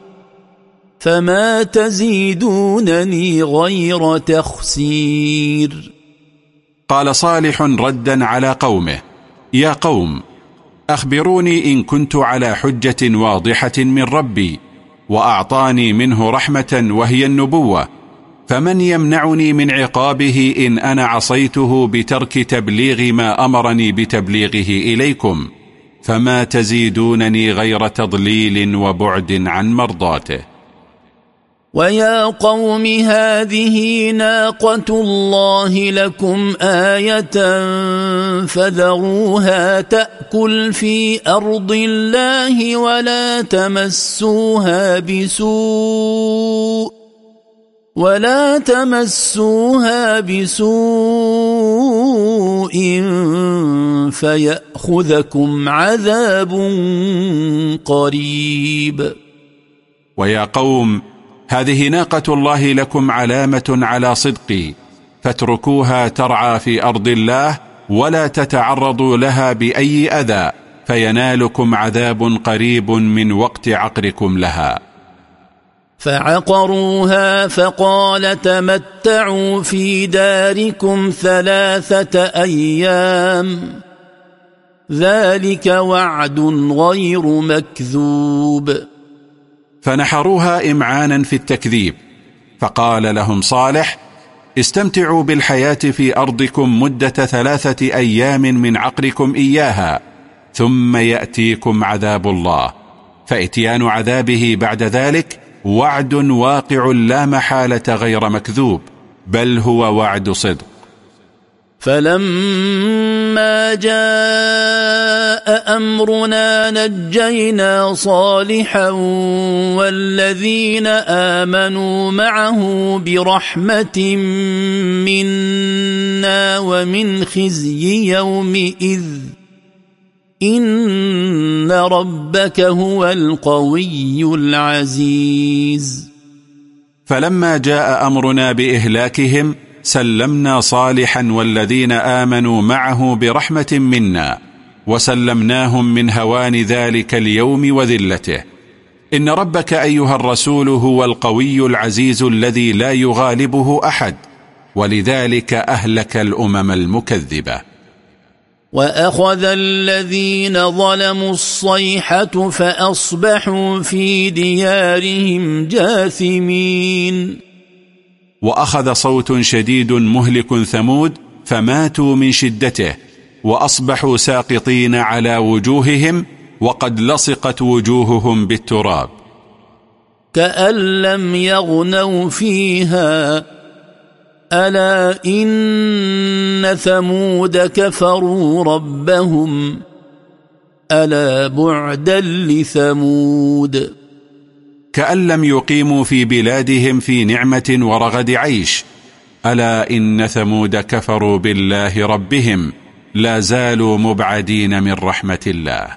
فما تزيدونني غير تخسير قال صالح ردا على قومه يا قوم أخبروني إن كنت على حجة واضحة من ربي وأعطاني منه رحمة وهي النبوة فمن يمنعني من عقابه إن أنا عصيته بترك تبليغ ما أمرني بتبليغه إليكم فما تزيدونني غير تضليل وبعد عن مرضاته. ويا قوم هذه ناقة الله لكم آية فذروها تأكل في أرض الله ولا تمسوها بسوء ولا تمسوها بسوء فياخذكم عذاب قريب ويا قوم هذه ناقة الله لكم علامة على صدقي فاتركوها ترعى في أرض الله ولا تتعرضوا لها بأي أذى فينالكم عذاب قريب من وقت عقركم لها. فعقروها فقال تمتعوا في داركم ثلاثة أيام. ذلك وعد غير مكذوب. فنحروها إمعانا في التكذيب. فقال لهم صالح استمتعوا بالحياة في أرضكم مدة ثلاثة أيام من عقركم إياها ثم يأتيكم عذاب الله. فإتيان عذابه بعد ذلك وعد واقع لا محالة غير مكذوب بل هو وعد صدق. فلما جاء أمرنا نجينا صالحا والذين آمنوا معه برحمة منا ومن خزي يومئذ إن ربك هو القوي العزيز فلما جاء أمرنا بإهلاكهم سلمنا صالحا والذين آمنوا معه برحمة منا وسلمناهم من هوان ذلك اليوم وذلته. إن ربك أيها الرسول هو القوي العزيز الذي لا يغالبه أحد ولذلك أهلك الأمم المكذبة. وأخذ الذين ظلموا الصيحة فأصبحوا في ديارهم جاثمين. وأخذ صوت شديد مهلك ثمود فماتوا من شدته وأصبحوا ساقطين على وجوههم وقد لصقت وجوههم بالتراب. كأن لم يغنوا فيها ألا إن ثمود كفروا ربهم ألا بعدا لثمود. كأن لم يقيموا في بلادهم في نعمة ورغد عيش. ألا إن ثمود كفروا بالله ربهم لا زالوا مبعدين من رحمة الله.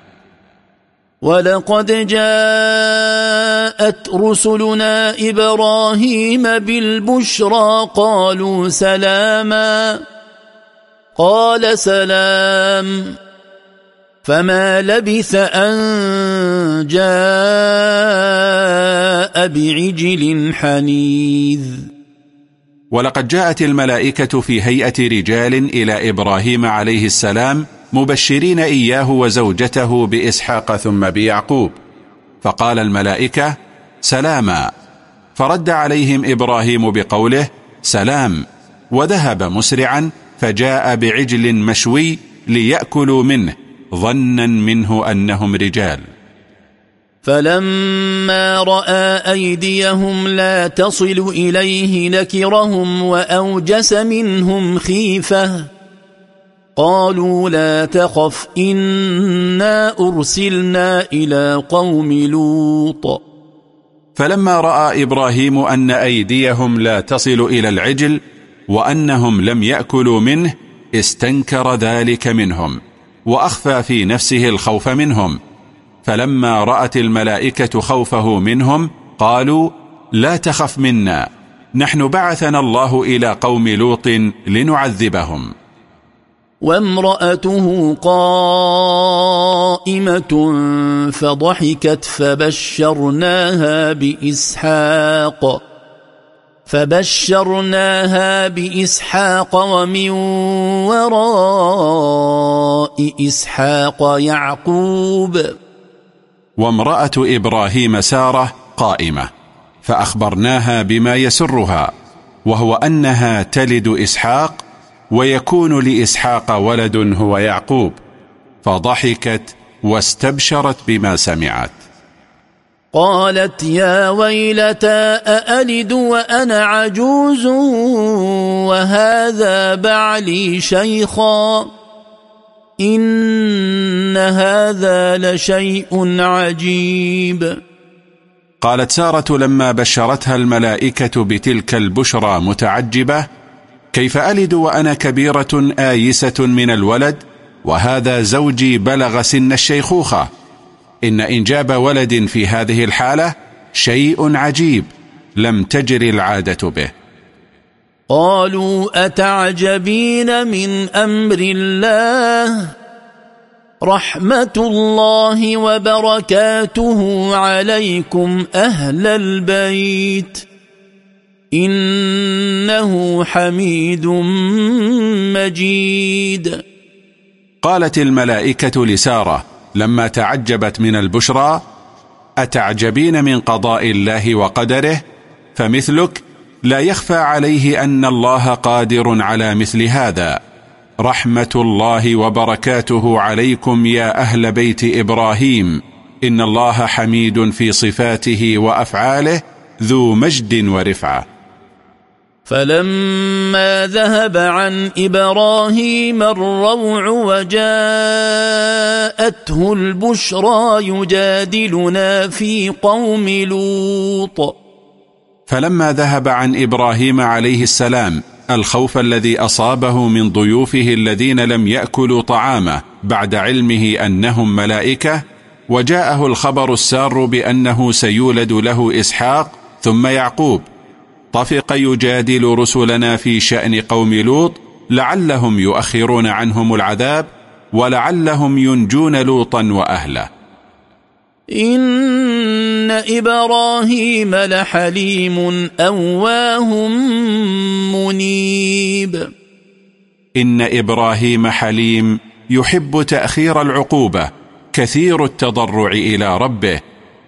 ولقد جاءت رسلنا إبراهيم بالبشرى قالوا سلاما. قال سلام. فما لبث ان جاء بعجل حنيذ ولقد جاءت الملائكه في هيئه رجال إلى إبراهيم عليه السلام مبشرين إياه وزوجته بإسحاق ثم بيعقوب. فقال الملائكة سلاما. فرد عليهم إبراهيم بقوله سلام. وذهب مسرعا فجاء بعجل مشوي ليأكلوا منه. ظنا منه أنهم رجال. فلما رأى أيديهم لا تصل إليه نكرهم وأوجس منهم خيفة. قالوا لا تخف إنا أرسلنا إلى قوم لوط. فلما رأى إبراهيم أن أيديهم لا تصل إلى العجل وأنهم لم يأكلوا منه استنكر ذلك منهم. وأخفى في نفسه الخوف منهم. فلما رأت الملائكة خوفه منهم قالوا لا تخف منا نحن بعثنا الله إلى قوم لوط لنعذبهم. وامرأته قائمة فضحكت فبشرناها بإسحاق. فبشرناها بإسحاق ومن وراء إسحاق يعقوب. وامرأة إبراهيم سارة قائمة فأخبرناها بما يسرها وهو أنها تلد إسحاق ويكون لإسحاق ولد هو يعقوب فضحكت واستبشرت بما سمعت. قالت يا ويلتى أألد وأنا عجوز وهذا بعلي شيخا؟ إن هذا لشيء عجيب. قالت سارة لما بشرتها الملائكة بتلك البشرى متعجبة كيف ألد وأنا كبيرة آيسة من الولد وهذا زوجي بلغ سن الشيخوخة؟ إن إنجاب ولد في هذه الحالة شيء عجيب لم تجر العادة به. قالوا أتعجبين من أمر الله؟ رحمة الله وبركاته عليكم أهل البيت. إنه حميد مجيد. قالت الملائكة لسارة لما تعجبت من البشرى أتعجبين من قضاء الله وقدره؟ فمثلك لا يخفى عليه أن الله قادر على مثل هذا. رحمة الله وبركاته عليكم يا أهل بيت إبراهيم. إن الله حميد في صفاته وأفعاله ذو مجد ورفعة. فلما ذهب عن إبراهيم الروع وجاءته البشرى يجادلنا في قوم لوط. فلما ذهب عن إبراهيم عليه السلام الخوف الذي أصابه من ضيوفه الذين لم يأكلوا طعامه بعد علمه أنهم ملائكة وجاءه الخبر السار بأنه سيولد له إسحاق ثم يعقوب. طفق يجادل رسلنا في شأن قوم لوط لعلهم يؤخرون عنهم العذاب ولعلهم ينجون لوطا وأهله. إن إبراهيم لحليم أواه منيب. إن إبراهيم حليم يحب تأخير العقوبة كثير التضرع إلى ربه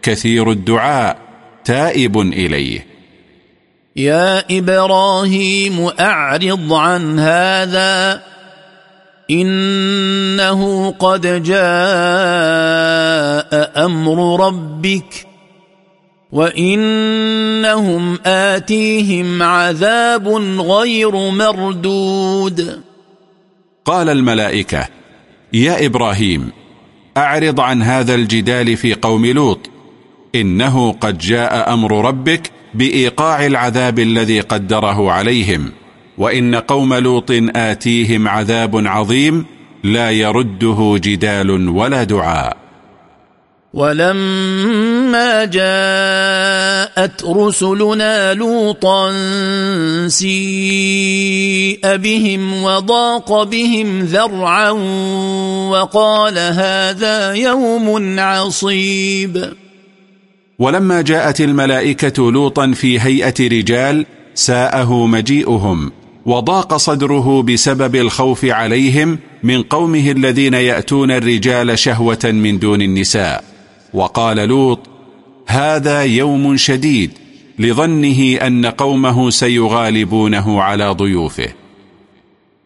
كثير الدعاء تائب إليه. يا إبراهيم أعرض عن هذا. إنه قد جاء أمر ربك وإنهم آتيهم عذاب غير مردود. قال الملائكة يا إبراهيم أعرض عن هذا الجدال في قوم لوط. إنه قد جاء أمر ربك بإيقاع العذاب الذي قدره عليهم وإن قوم لوط آتيهم عذاب عظيم لا يرده جدال ولا دعاء. ولما جاءت رسلنا لوطا سيء بهم وضاق بهم ذرعا وقال هذا يوم عصيب ولما جاءت الملائكة لوطا في هيئة رجال ساءه مجيئهم وضاق صدره بسبب الخوف عليهم من قومه الذين يأتون الرجال شهوة من دون النساء. وقال لوط هذا يوم شديد لظنه أن قومه سيغالبونه على ضيوفه.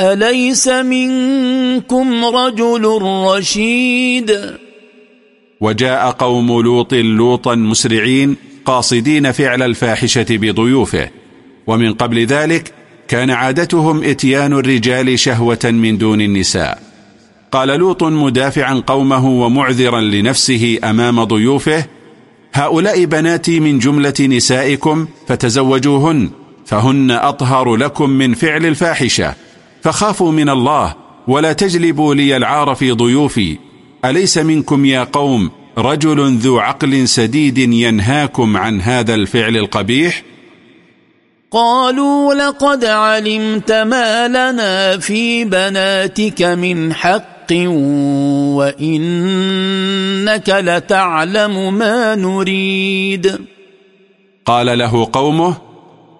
أليس منكم رجل رشيد؟ وجاء قوم لوط لوطا مسرعين قاصدين فعل الفاحشة بضيوفه. ومن قبل ذلك كان عادتهم إتيان الرجال شهوة من دون النساء. قال لوط مدافعا قومه ومعذرا لنفسه أمام ضيوفه هؤلاء بناتي من جملة نسائكم فتزوجوهن فهن أطهر لكم من فعل الفاحشة. فخافوا من الله ولا تجلبوا لي العار في ضيوفي. أليس منكم يا قوم رجل ذو عقل سديد ينهاكم عن هذا الفعل القبيح؟ قالوا لقد علمت ما لنا في بناتك من حق وإنك لتعلم ما نريد. قال له قومه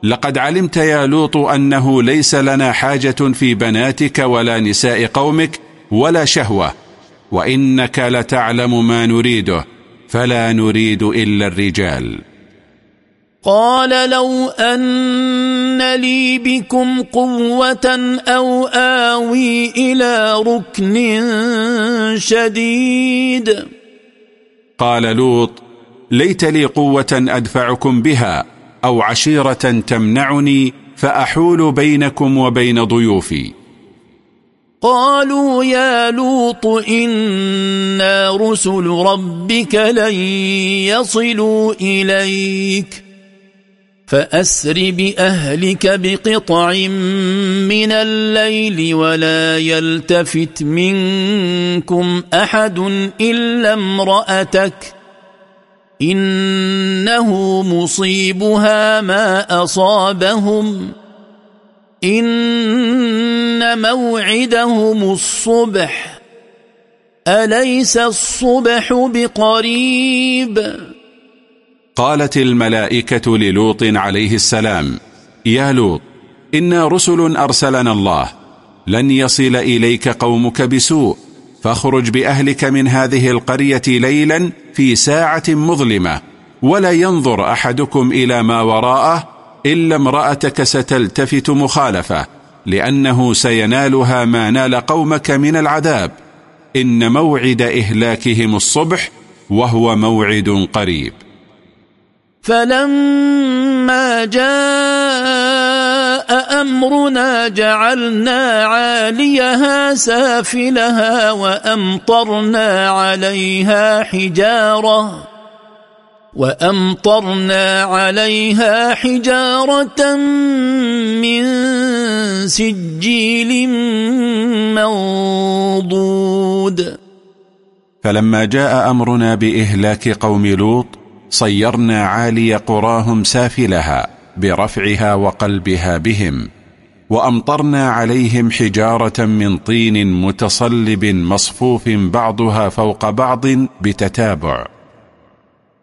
لقد علمت يا لوط أنه ليس لنا حاجة في بناتك ولا نساء قومك ولا شهوة وإنك لتعلم ما نريده فلا نريد إلا الرجال. قال لو أن لي بكم قوة أو آوي إلى ركن شديد. قال لوط ليت لي قوة أدفعكم بها أو عشيرة تمنعني فأحول بينكم وبين ضيوفي. قالوا يا لوط إنا رسل ربك لن يصلوا إليك. فأسر بأهلك بقطع من الليل ولا يلتفت منكم أحد إلا امرأتك. إنه مصيبها ما أصابهم. إن موعدهم الصبح. أليس الصبح بقريب؟ قالت الملائكة للوط عليه السلام يا لوط إنا رسل أرسلنا الله لن يصل إليك قومك بسوء. فاخرج بأهلك من هذه القرية ليلا في ساعة مظلمة ولا ينظر أحدكم إلى ما وراءه إلا امرأتك ستلتفت مخالفة لأنه سينالها ما نال قومك من العذاب. إن موعد إهلاكهم الصبح وهو موعد قريب. فلما جاء أمرنا جعلنا عاليها سافلها وأمطرنا عليها حجارة وأمطرنا عليها حجارة من سجيل منضود. فلما جاء أمرنا بإهلاك قوم لوط صيرنا عالي قراهم سافلها برفعها وقلبها بهم وأمطرنا عليهم حجارة من طين متصلب مصفوف بعضها فوق بعض بتتابع.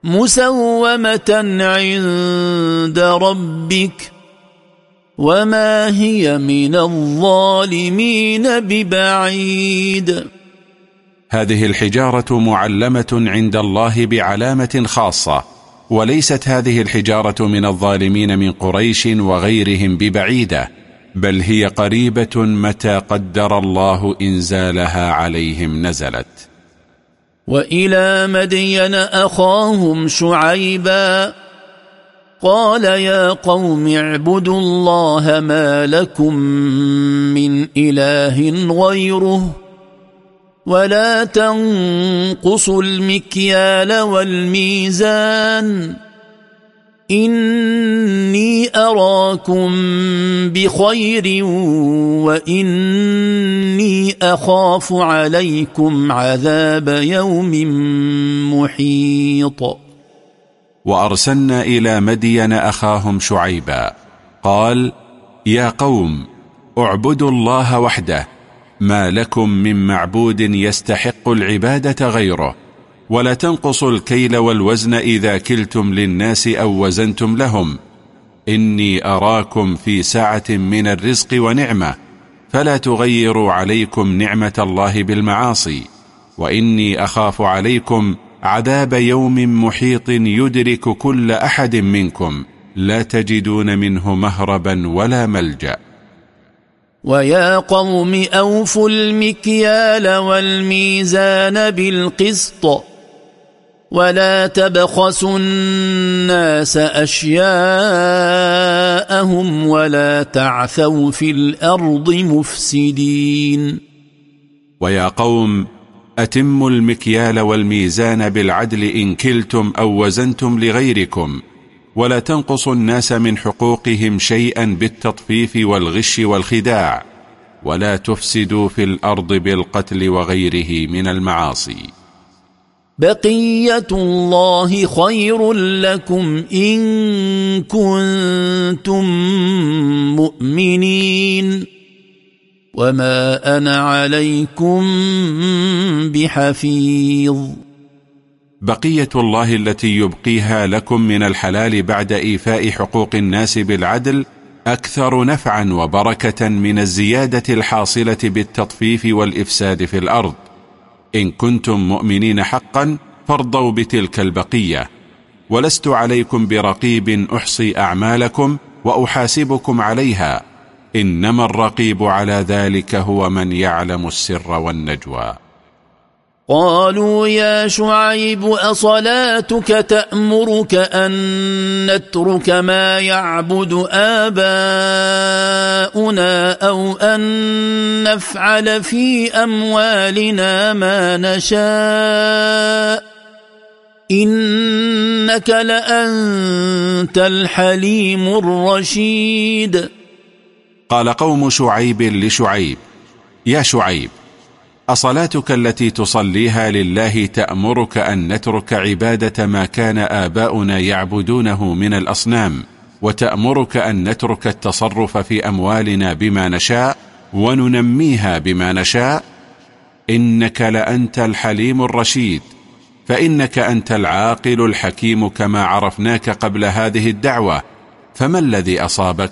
مسومة عند ربك وما هي من الظالمين ببعيد. هذه الحجارة معلمة عند الله بعلامة خاصة وليست هذه الحجارة من الظالمين من قريش وغيرهم ببعيدة بل هي قريبة متى قدر الله إنزالها عليهم نزلت. وإلى مدين أخاهم شعيبا قال يا قوم اعبدوا الله ما لكم من إله غيره ولا تنقصوا المكيال والميزان. إني أراكم بخير وإني أخاف عليكم عذاب يوم محيط. وأرسلنا إلى مدين أخاهم شعيبا. قال يا قوم اعبدوا الله وحده ما لكم من معبود يستحق العبادة غيره ولا تنقصوا الكيل والوزن إذا كلتم للناس أو وزنتم لهم. إني أراكم في سعة من الرزق ونعمة فلا تغيروا عليكم نعمة الله بالمعاصي. وإني أخاف عليكم عذاب يوم محيط يدرك كل أحد منكم لا تجدون منه مهربا ولا ملجأ. ويا قوم أوفوا المكيال والميزان بالقسط ولا تبخسوا الناس أشياءهم ولا تعثوا في الأرض مفسدين. ويا قوم أتموا المكيال والميزان بالعدل إن كلتم أو وزنتم لغيركم. ولا تنقصوا الناس من حقوقهم شيئا بالتطفيف والغش والخداع ولا تفسدوا في الأرض بالقتل وغيره من المعاصي. بقية الله خير لكم إن كنتم مؤمنين. وما أنا عليكم بحفيظ. بقية الله التي يبقيها لكم من الحلال بعد إيفاء حقوق الناس بالعدل أكثر نفعا وبركة من الزيادة الحاصلة بالتطفيف والإفساد في الأرض. إن كنتم مؤمنين حقا فارضوا بتلك البقية. ولست عليكم برقيب أحصي أعمالكم وأحاسبكم عليها. إنما الرقيب على ذلك هو من يعلم السر والنجوى. قالوا يا شعيب أصلاتك تأمرك أن نترك ما يعبد آباؤنا أو أن نفعل في أموالنا ما نشاء؟ إنك لأنت الحليم الرشيد. قال قوم شعيب لشعيب يا شعيب أصلاتك التي تصليها لله تأمرك أن نترك عبادة ما كان آباؤنا يعبدونه من الأصنام وتأمرك أن نترك التصرف في أموالنا بما نشاء وننميها بما نشاء إنك لأنت الحليم الرشيد فإنك أنت العاقل الحكيم كما عرفناك قبل هذه الدعوة فما الذي أصابك؟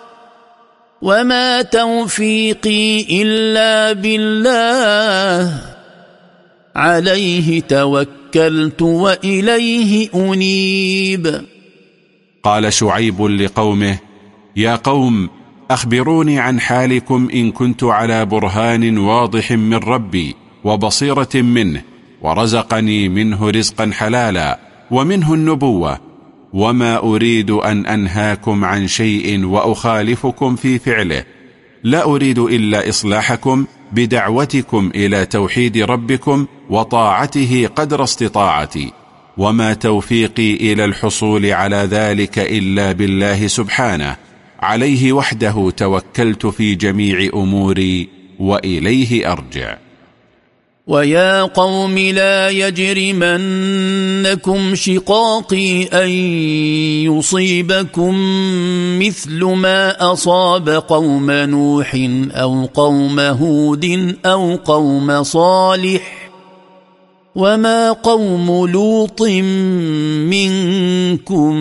وما توفيقي الا بالله عليه توكلت واليه انيب قال شعيب لقومه يا قوم اخبروني عن حالكم ان كنت على برهان واضح من ربي وبصيره منه ورزقني منه رزقا حلالا ومنه النبوه وما أريد أن أنهاكم عن شيء وأخالفكم في فعله. لا أريد إلا إصلاحكم بدعوتكم إلى توحيد ربكم وطاعته قدر استطاعتي. وما توفيقي إلى الحصول على ذلك إلا بالله سبحانه. عليه وحده توكلت في جميع أموري وإليه أرجع. ويا قوم لا يجرمنكم شقاقي أن يصيبكم مثل ما أصاب قوم نوح أو قوم هود أو قوم صالح وما قوم لوط منكم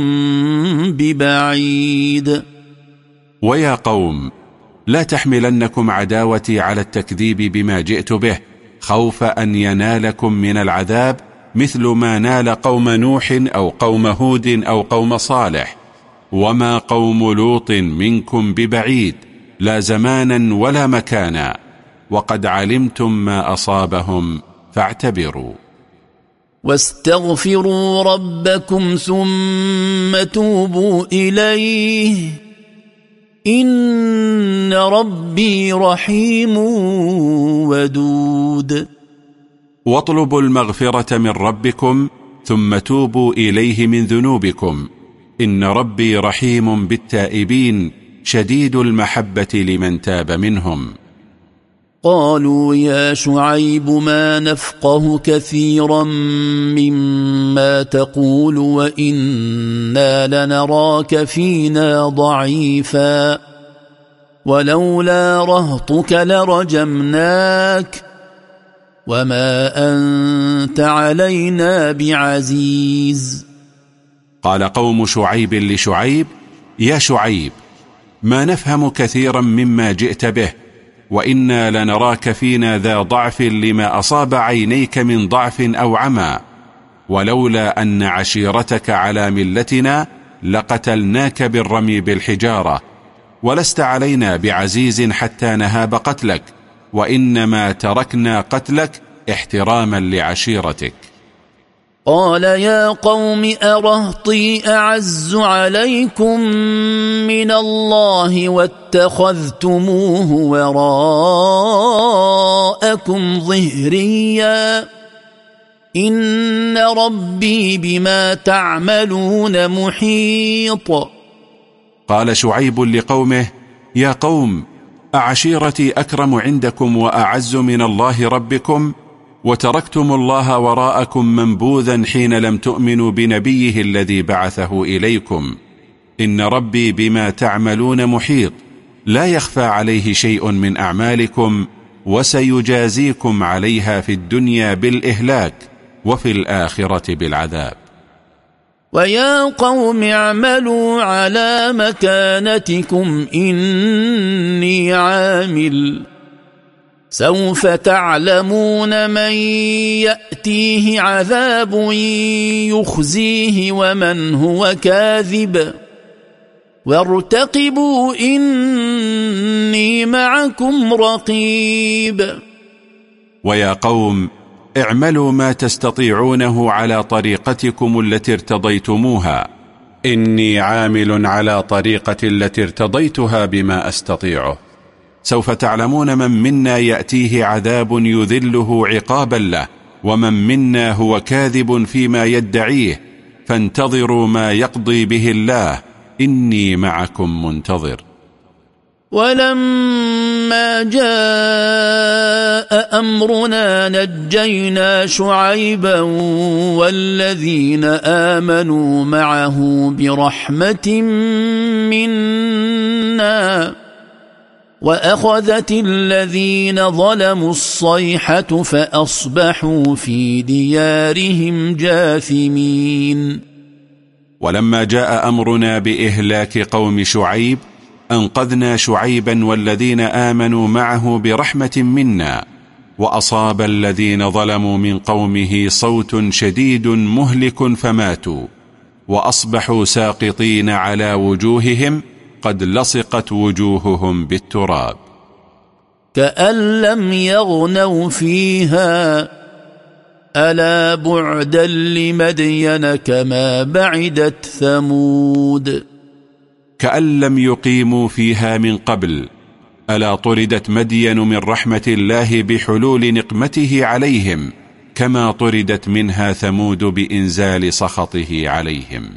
ببعيد. ويا قوم لا تحملنكم عداوتي على التكذيب بما جئت به خوف أن ينالكم من العذاب مثل ما نال قوم نوح أو قوم هود أو قوم صالح. وما قوم لوط منكم ببعيد لا زمانا ولا مكانا. وقد علمتم ما أصابهم فاعتبروا. واستغفروا ربكم ثم توبوا إليه. إن ربي رحيم ودود. واطلبوا المغفرة من ربكم ثم توبوا إليه من ذنوبكم. إن ربي رحيم بالتائبين شديد المحبة لمن تاب منهم. قالوا يا شعيب ما نفقه كثيرا مما تقول وإنا لنراك فينا ضعيفا ولولا رهطك لرجمناك وما أنت علينا بعزيز. قال قوم شعيب لشعيب يا شعيب ما نفهم كثيرا مما جئت به وإنا لنراك فينا ذا ضعف لما أصاب عينيك من ضعف أو عمى. ولولا أن عشيرتك على ملتنا لقتلناك بالرمي بالحجارة. ولست علينا بعزيز حتى نهاب قتلك. وإنما تركنا قتلك احتراما لعشيرتك. قال يا قوم أرهطي أعز عليكم من الله واتخذتموه وراءكم ظهريا إن ربي بما تعملون محيط قال شعيب لقومه يا قوم أعشيرتي أكرم عندكم وأعز من الله ربكم؟ وتركتم الله وراءكم منبوذا حين لم تؤمنوا بنبيه الذي بعثه إليكم. إن ربي بما تعملون محيط. لا يخفى عليه شيء من أعمالكم وسيجازيكم عليها في الدنيا بالإهلاك وفي الآخرة بالعذاب. ويا قوم اعملوا على مكانتكم إني عامل. سوف تعلمون من يأتيه عذاب يخزيه ومن هو كاذب. وارتقبوا إني معكم رقيب. ويا قوم اعملوا ما تستطيعونه على طريقتكم التي ارتضيتموها. إني عامل على طريقة التي ارتضيتها بما أستطيعه. سوف تعلمون من منا يأتيه عذاب يذله عقابا له ومن منا هو كاذب فيما يدعيه فانتظروا ما يقضي به الله إني معكم منتظر. ولما جاء أمرنا نجينا شعيبا والذين آمنوا معه برحمة منا. وأخذت الذين ظلموا الصيحة فأصبحوا في ديارهم جاثمين. ولما جاء أمرنا بإهلاك قوم شعيب أنقذنا شعيبا والذين آمنوا معه برحمة منا وأصاب الذين ظلموا من قومه صوت شديد مهلك فماتوا وأصبحوا ساقطين على وجوههم قد لصقت وجوههم بالتراب. كأن لم يغنوا فيها ألا بعدا لمدين كما بعدت ثمود. كأن لم يقيموا فيها من قبل ألا طردت مدين من رحمة الله بحلول نقمته عليهم كما طردت منها ثمود بإنزال سخطه عليهم.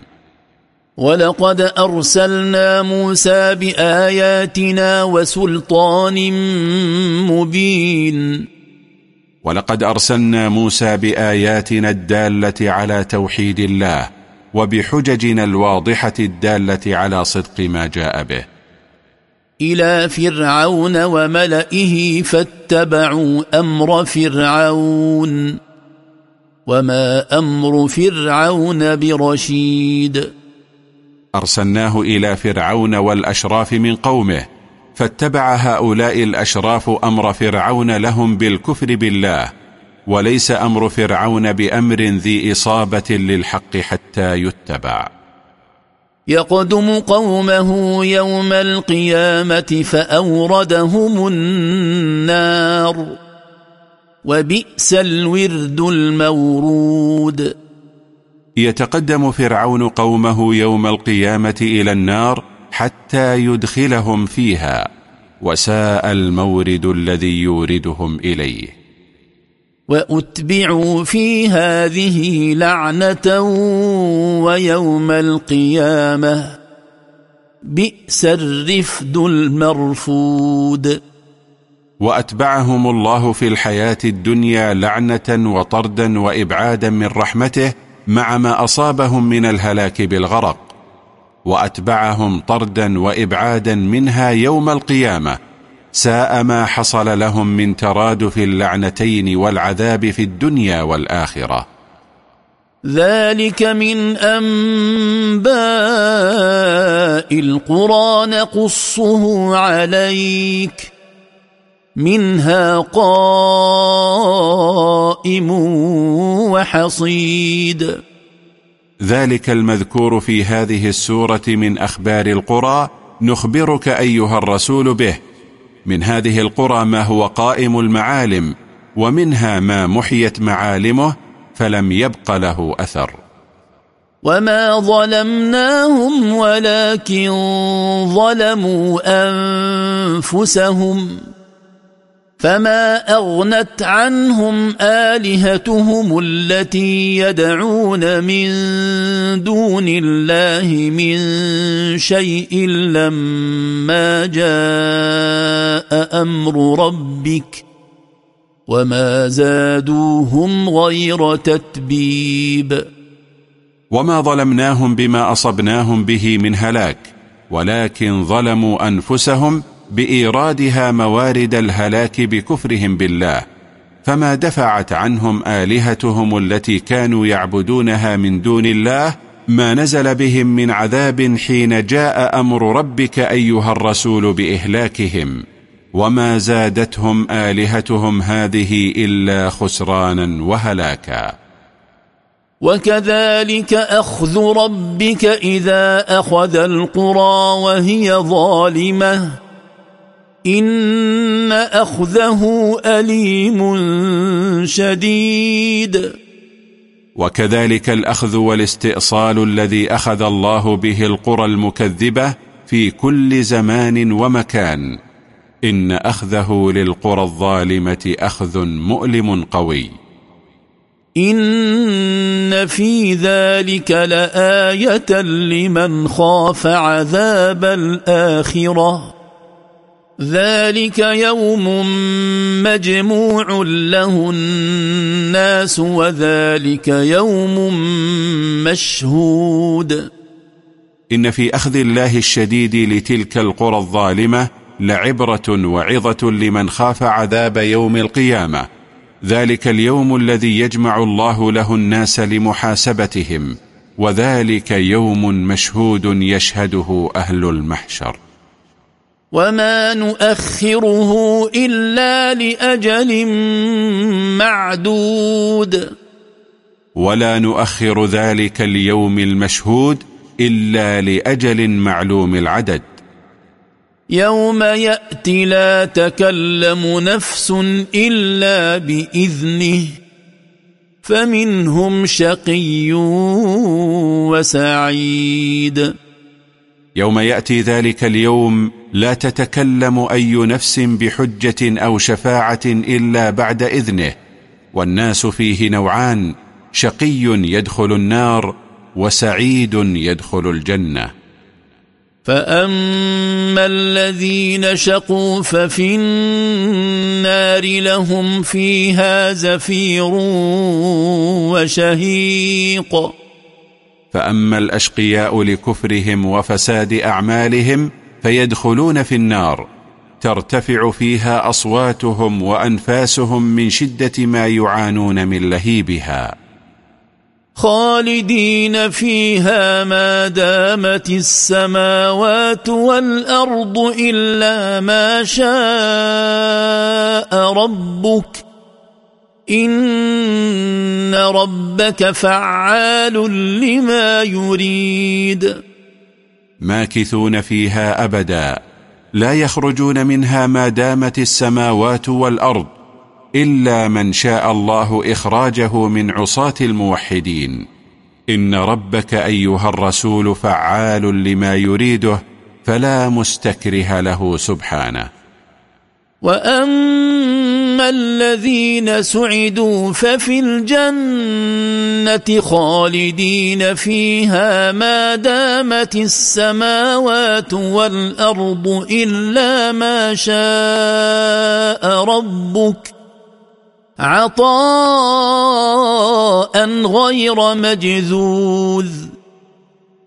ولقد أرسلنا موسى بآياتنا وسلطان مبين ولقد أرسلنا موسى بآياتنا الدالة على توحيد الله وبحججنا الواضحة الدالة على صدق ما جاء به. إلى فرعون وملئه فاتبعوا أمر فرعون وما أمر فرعون برشيد أرسلناه إلى فرعون والأشراف من قومه فاتبع هؤلاء الأشراف أمر فرعون لهم بالكفر بالله وليس أمر فرعون بأمر ذي إصابة للحق حتى يتبع. يقدم قومه يوم القيامة فأوردهم النار وبئس الورد المورود. يتقدم فرعون قومه يوم القيامة إلى النار حتى يدخلهم فيها وساء المورد الذي يوردهم إليه. وأتبعوا في هذه لعنة ويوم القيامة. بئس الرفد المرفود. وأتبعهم الله في الحياة الدنيا لعنة وطردا وإبعادا من رحمته مع ما أصابهم من الهلاك بالغرق وأتبعهم طردا وإبعادا منها يوم القيامة ساء ما حصل لهم من ترادف اللعنتين والعذاب في الدنيا والآخرة. ذلك من أنباء القرى نقصه عليك. منها قائم وحصيد. ذلك المذكور في هذه السورة من أخبار القرى نخبرك أيها الرسول به. من هذه القرى ما هو قائم المعالم ومنها ما محيت معالمه فلم يبق له أثر. وما ظلمناهم ولكن ظلموا أنفسهم. فما أغنت عنهم آلهتهم التي يدعون من دون الله من شيء لما جاء أمر ربك وما زادوهم غير تتبيب وما ظلمناهم بما أصبناهم به من هلاك ولكن ظلموا أنفسهم بإيرادها موارد الهلاك بكفرهم بالله فما دفعت عنهم آلهتهم التي كانوا يعبدونها من دون الله ما نزل بهم من عذاب حين جاء أمر ربك أيها الرسول بإهلاكهم وما زادتهم آلهتهم هذه إلا خسرانا وهلاكا. وكذلك أخذ ربك إذا أخذ القرى وهي ظالمة. إن أخذه أليم شديد. وكذلك الأخذ والاستئصال الذي أخذ الله به القرى المكذبة في كل زمان ومكان. إن أخذه للقرى الظالمة أخذ مؤلم قوي. إن في ذلك لآية لمن خاف عذاب الآخرة. ذلك يوم مجموع له الناس وذلك يوم مشهود. إن في أخذ الله الشديد لتلك القرى الظالمة لعبرة وعظة لمن خاف عذاب يوم القيامة. ذلك اليوم الذي يجمع الله له الناس لمحاسبتهم وذلك يوم مشهود يشهده أهل المحشر. وما نؤخره إلا لأجل معدود. ولا نؤخر ذلك اليوم المشهود إلا لأجل معلوم العدد. يوم يأتي لا تكلم نفس إلا بإذنه فمنهم شقي وسعيد. يوم يأتي ذلك اليوم لا تتكلم أي نفس بحجة أو شفاعة إلا بعد إذنه والناس فيه نوعان شقي يدخل النار وسعيد يدخل الجنة. فأما الذين شقوا ففي النار لهم فيها زفير وشهيق. فأما الأشقياء لكفرهم وفساد أعمالهم فيدخلون في النار ترتفع فيها أصواتهم وأنفاسهم من شدة ما يعانون من لهيبها. خالدين فيها ما دامت السماوات والأرض إلا ما شاء ربك. إن ربك فعال لما يريد. ماكثون فيها أبدا لا يخرجون منها ما دامت السماوات والأرض إلا من شاء الله إخراجه من عصاة الموحدين. إن ربك أيها الرسول فعال لما يريده فلا مستكره له سبحانه. وأما الذين سعدوا ففي الجنة خالدين فيها ما دامت السماوات والأرض إلا ما شاء ربك عطاء غير مجذوذ.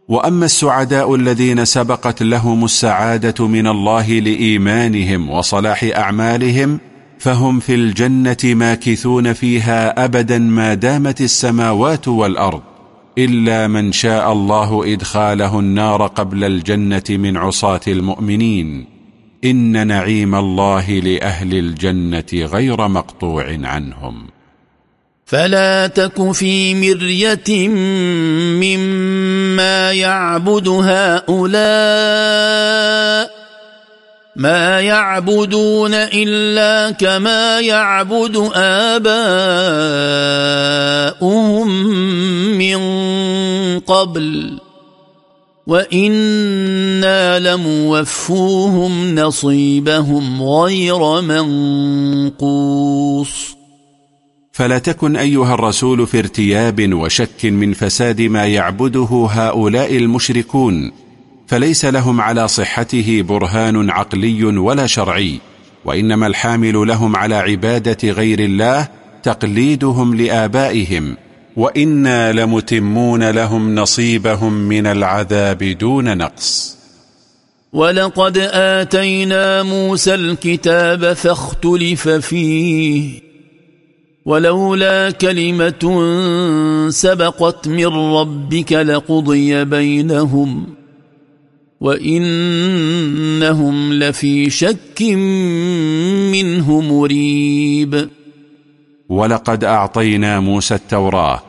وأما السعداء الذين سبقت لهم السعادة من الله لإيمانهم وصلاح أعمالهم فهم في الجنة ماكثون فيها أبدا ما دامت السماوات والأرض إلا من شاء الله إدخاله النار قبل الجنة من عصاة المؤمنين. إن نعيم الله لأهل الجنة غير مقطوع عنهم. فلا تك في مرية مما يعبد هؤلاء ما يعبدون إلا كما يعبد آباؤهم من قبل وإنا لموفوهم نصيبهم غير منقوص. فلا تكن أيها الرسول في ارتياب وشك من فساد ما يعبده هؤلاء المشركون. فليس لهم على صحته برهان عقلي ولا شرعي وإنما الحامل لهم على عبادة غير الله تقليدهم لآبائهم وإنا لمتمون لهم نصيبهم من العذاب دون نقص. ولقد آتينا موسى الكتاب فاختلف فيه ولولا كلمة سبقت من ربك لقضي بينهم. وإنهم لفي شك منه مريب. ولقد أعطينا موسى التوراة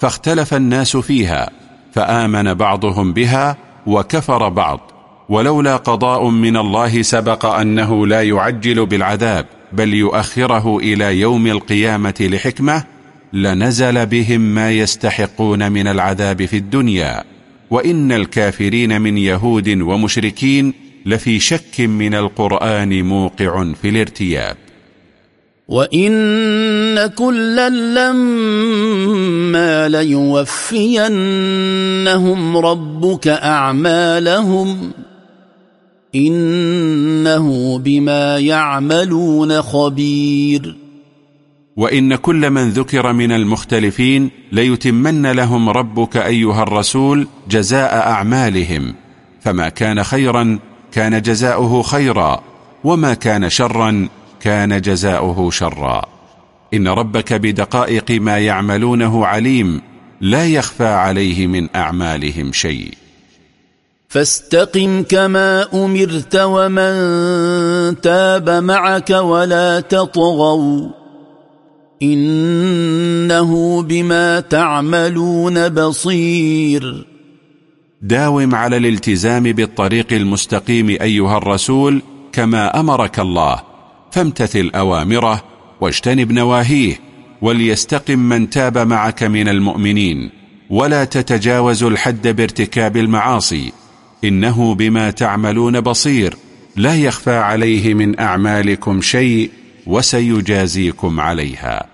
فاختلف الناس فيها فآمن بعضهم بها وكفر بعض ولولا قضاء من الله سبق أنه لا يعجل بالعذاب بل يؤخره إلى يوم القيامة لحكمة لنزل بهم ما يستحقون من العذاب في الدنيا. وإن الكافرين من يهود ومشركين لفي شك من القرآن موقع في الارتياب. وإن كلا لما ليوفينهم ربك أعمالهم إنه بما يعملون خبير. وإن كل من ذكر من المختلفين ليتمن لهم ربك أيها الرسول جزاء أعمالهم فما كان خيرا كان جزاؤه خيرا وما كان شرا كان جزاؤه شرا. إن ربك بدقائق ما يعملونه عليم لا يخفى عليه من أعمالهم شيء. فاستقم كما أمرت ومن تاب معك ولا تطغوا. إنه بما تعملون بصير. داوم على الالتزام بالطريق المستقيم أيها الرسول كما أمرك الله. فامتثل أوامره واجتنب نواهيه وليستقم من تاب معك من المؤمنين. ولا تتجاوز الحد بارتكاب المعاصي. إنه بما تعملون بصير. لا يخفى عليه من أعمالكم شيء وسيجازيكم عليها.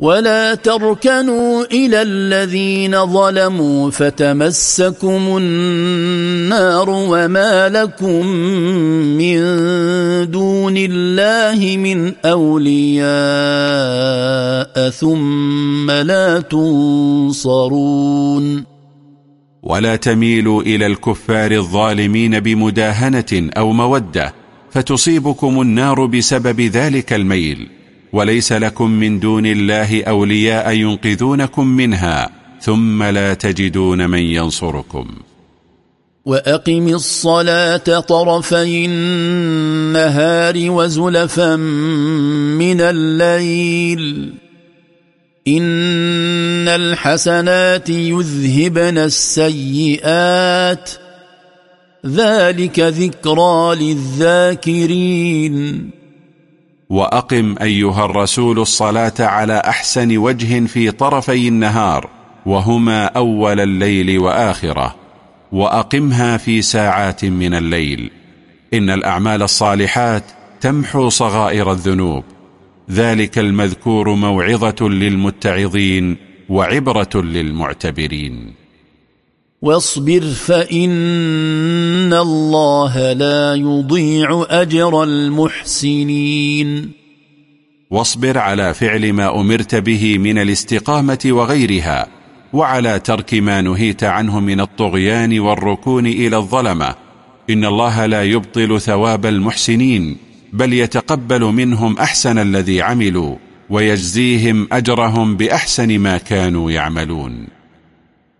ولا تركنوا إلى الذين ظلموا فتمسكم النار وما لكم من دون الله من أولياء ثم لا تنصرون. ولا تميلوا إلى الكفار الظالمين بمداهنة أو مودة فتصيبكم النار بسبب ذلك الميل. وليس لكم من دون الله أولياء ينقذونكم منها ثم لا تجدون من ينصركم. وأقم الصلاة طرفي النهار وزلفا من الليل. إن الحسنات يذهبن السيئات. ذلك ذكرى للذاكرين. وأقم أيها الرسول الصلاة على أحسن وجه في طرفي النهار وهما أول الليل وآخرة وأقمها في ساعات من الليل. إن الأعمال الصالحات تمحو صغائر الذنوب. ذلك المذكور موعظة للمتعظين وعبرة للمعتبرين. واصبر فإن الله لا يضيع أجر المحسنين. واصبر على فعل ما أمرت به من الاستقامة وغيرها وعلى ترك ما نهيت عنه من الطغيان والركون إلى الظلمة. إن الله لا يبطل ثواب المحسنين بل يتقبل منهم أحسن الذي عملوا ويجزيهم أجرهم بأحسن ما كانوا يعملون.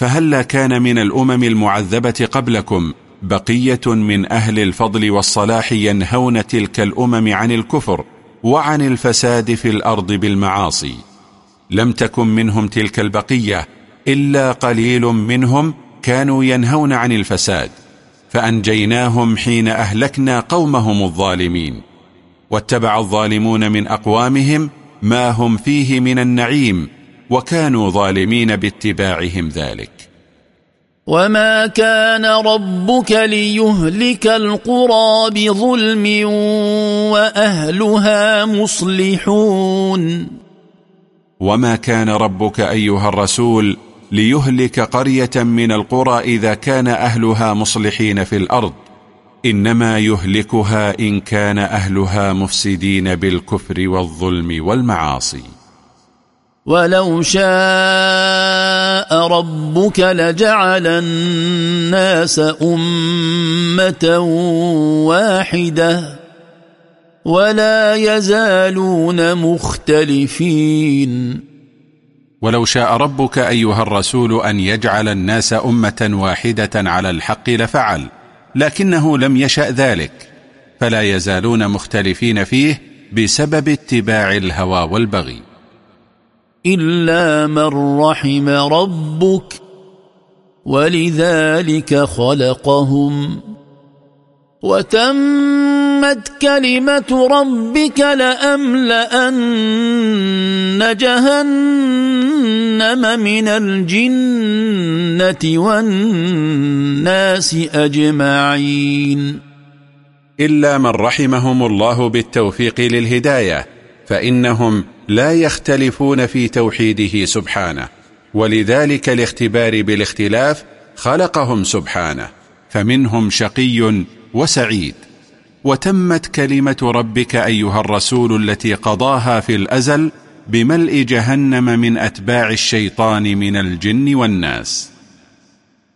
فهلا كان من الأمم المعذبة قبلكم بقية من أهل الفضل والصلاح ينهون تلك الأمم عن الكفر وعن الفساد في الأرض بالمعاصي؟ لم تكن منهم تلك البقية إلا قليل منهم كانوا ينهون عن الفساد فأنجيناهم حين أهلكنا قومهم الظالمين. واتبع الظالمون من أقوامهم ما هم فيه من النعيم وكانوا ظالمين باتباعهم ذلك. وما كان ربك ليهلك القرى بظلم وأهلها مصلحون. وما كان ربك أيها الرسول ليهلك قرية من القرى إذا كان أهلها مصلحين في الأرض. إنما يهلكها إن كان أهلها مفسدين بالكفر والظلم والمعاصي. ولو شاء ربك لجعل الناس أمة واحدة ولا يزالون مختلفين ولو شاء ربك أيها الرسول أن يجعل الناس أمة واحدة على الحق لفعل لكنه لم يشأ ذلك فلا يزالون مختلفين فيه بسبب اتباع الهوى والبغي. إلا من رحم ربك ولذلك خلقهم وتمت كلمة ربك لأملأن جهنم من الجنة والناس أجمعين. إلا من رحمهم الله بالتوفيق للهداية فإنهم لا يختلفون في توحيده سبحانه ولذلك الاختبار بالاختلاف خلقهم سبحانه فمنهم شقي وسعيد. وتمت كلمة ربك أيها الرسول التي قضاها في الأزل بملء جهنم من أتباع الشيطان من الجن والناس.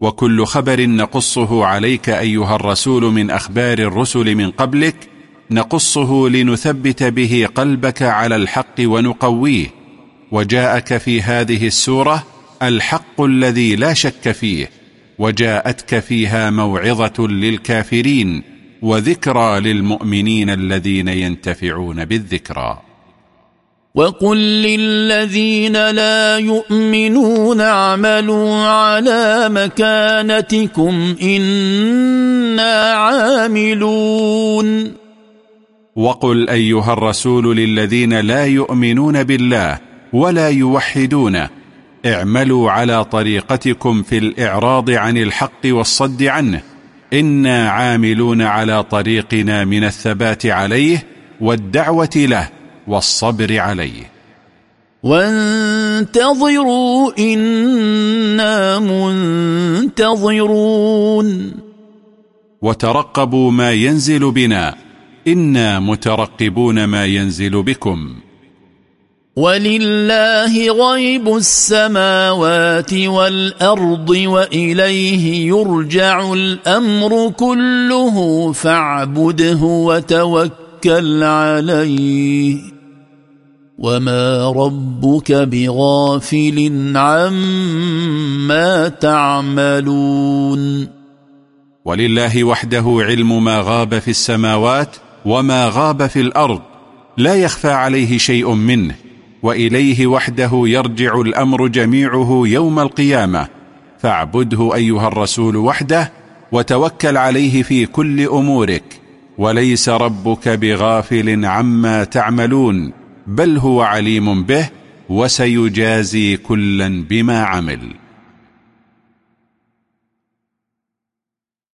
وكل خبر نقصه عليك أيها الرسول من أخبار الرسل من قبلك نقصه لنثبت به قلبك على الحق ونقويه. وجاءك في هذه السورة الحق الذي لا شك فيه وجاءتك فيها موعظة للكافرين وذكرى للمؤمنين الذين ينتفعون بالذكرى. وقل للذين لا يؤمنون اعملوا على مكانتكم إنا عاملون وقل أيها الرسول للذين لا يؤمنون بالله ولا يوحدونه اعملوا على طريقتكم في الإعراض عن الحق والصد عنه إنا عاملون على طريقنا من الثبات عليه والدعوة له والصبر عليه. وانتظروا إنا منتظرون. وترقبوا ما ينزل بنا. إنا مترقبون ما ينزل بكم. ولله غيب السماوات والأرض وإليه يرجع الأمر كله فاعبده وتوكل عليه. وما ربك بغافل عما تعملون ولله وحده علم ما غاب في السماوات وما غاب في الأرض لا يخفى عليه شيء منه وإليه وحده يرجع الأمر جميعه يوم القيامة فاعبده أيها الرسول وحده وتوكل عليه في كل أمورك وليس ربك بغافل عما تعملون بل هو عليم به وسيجازي كلا بما عمل.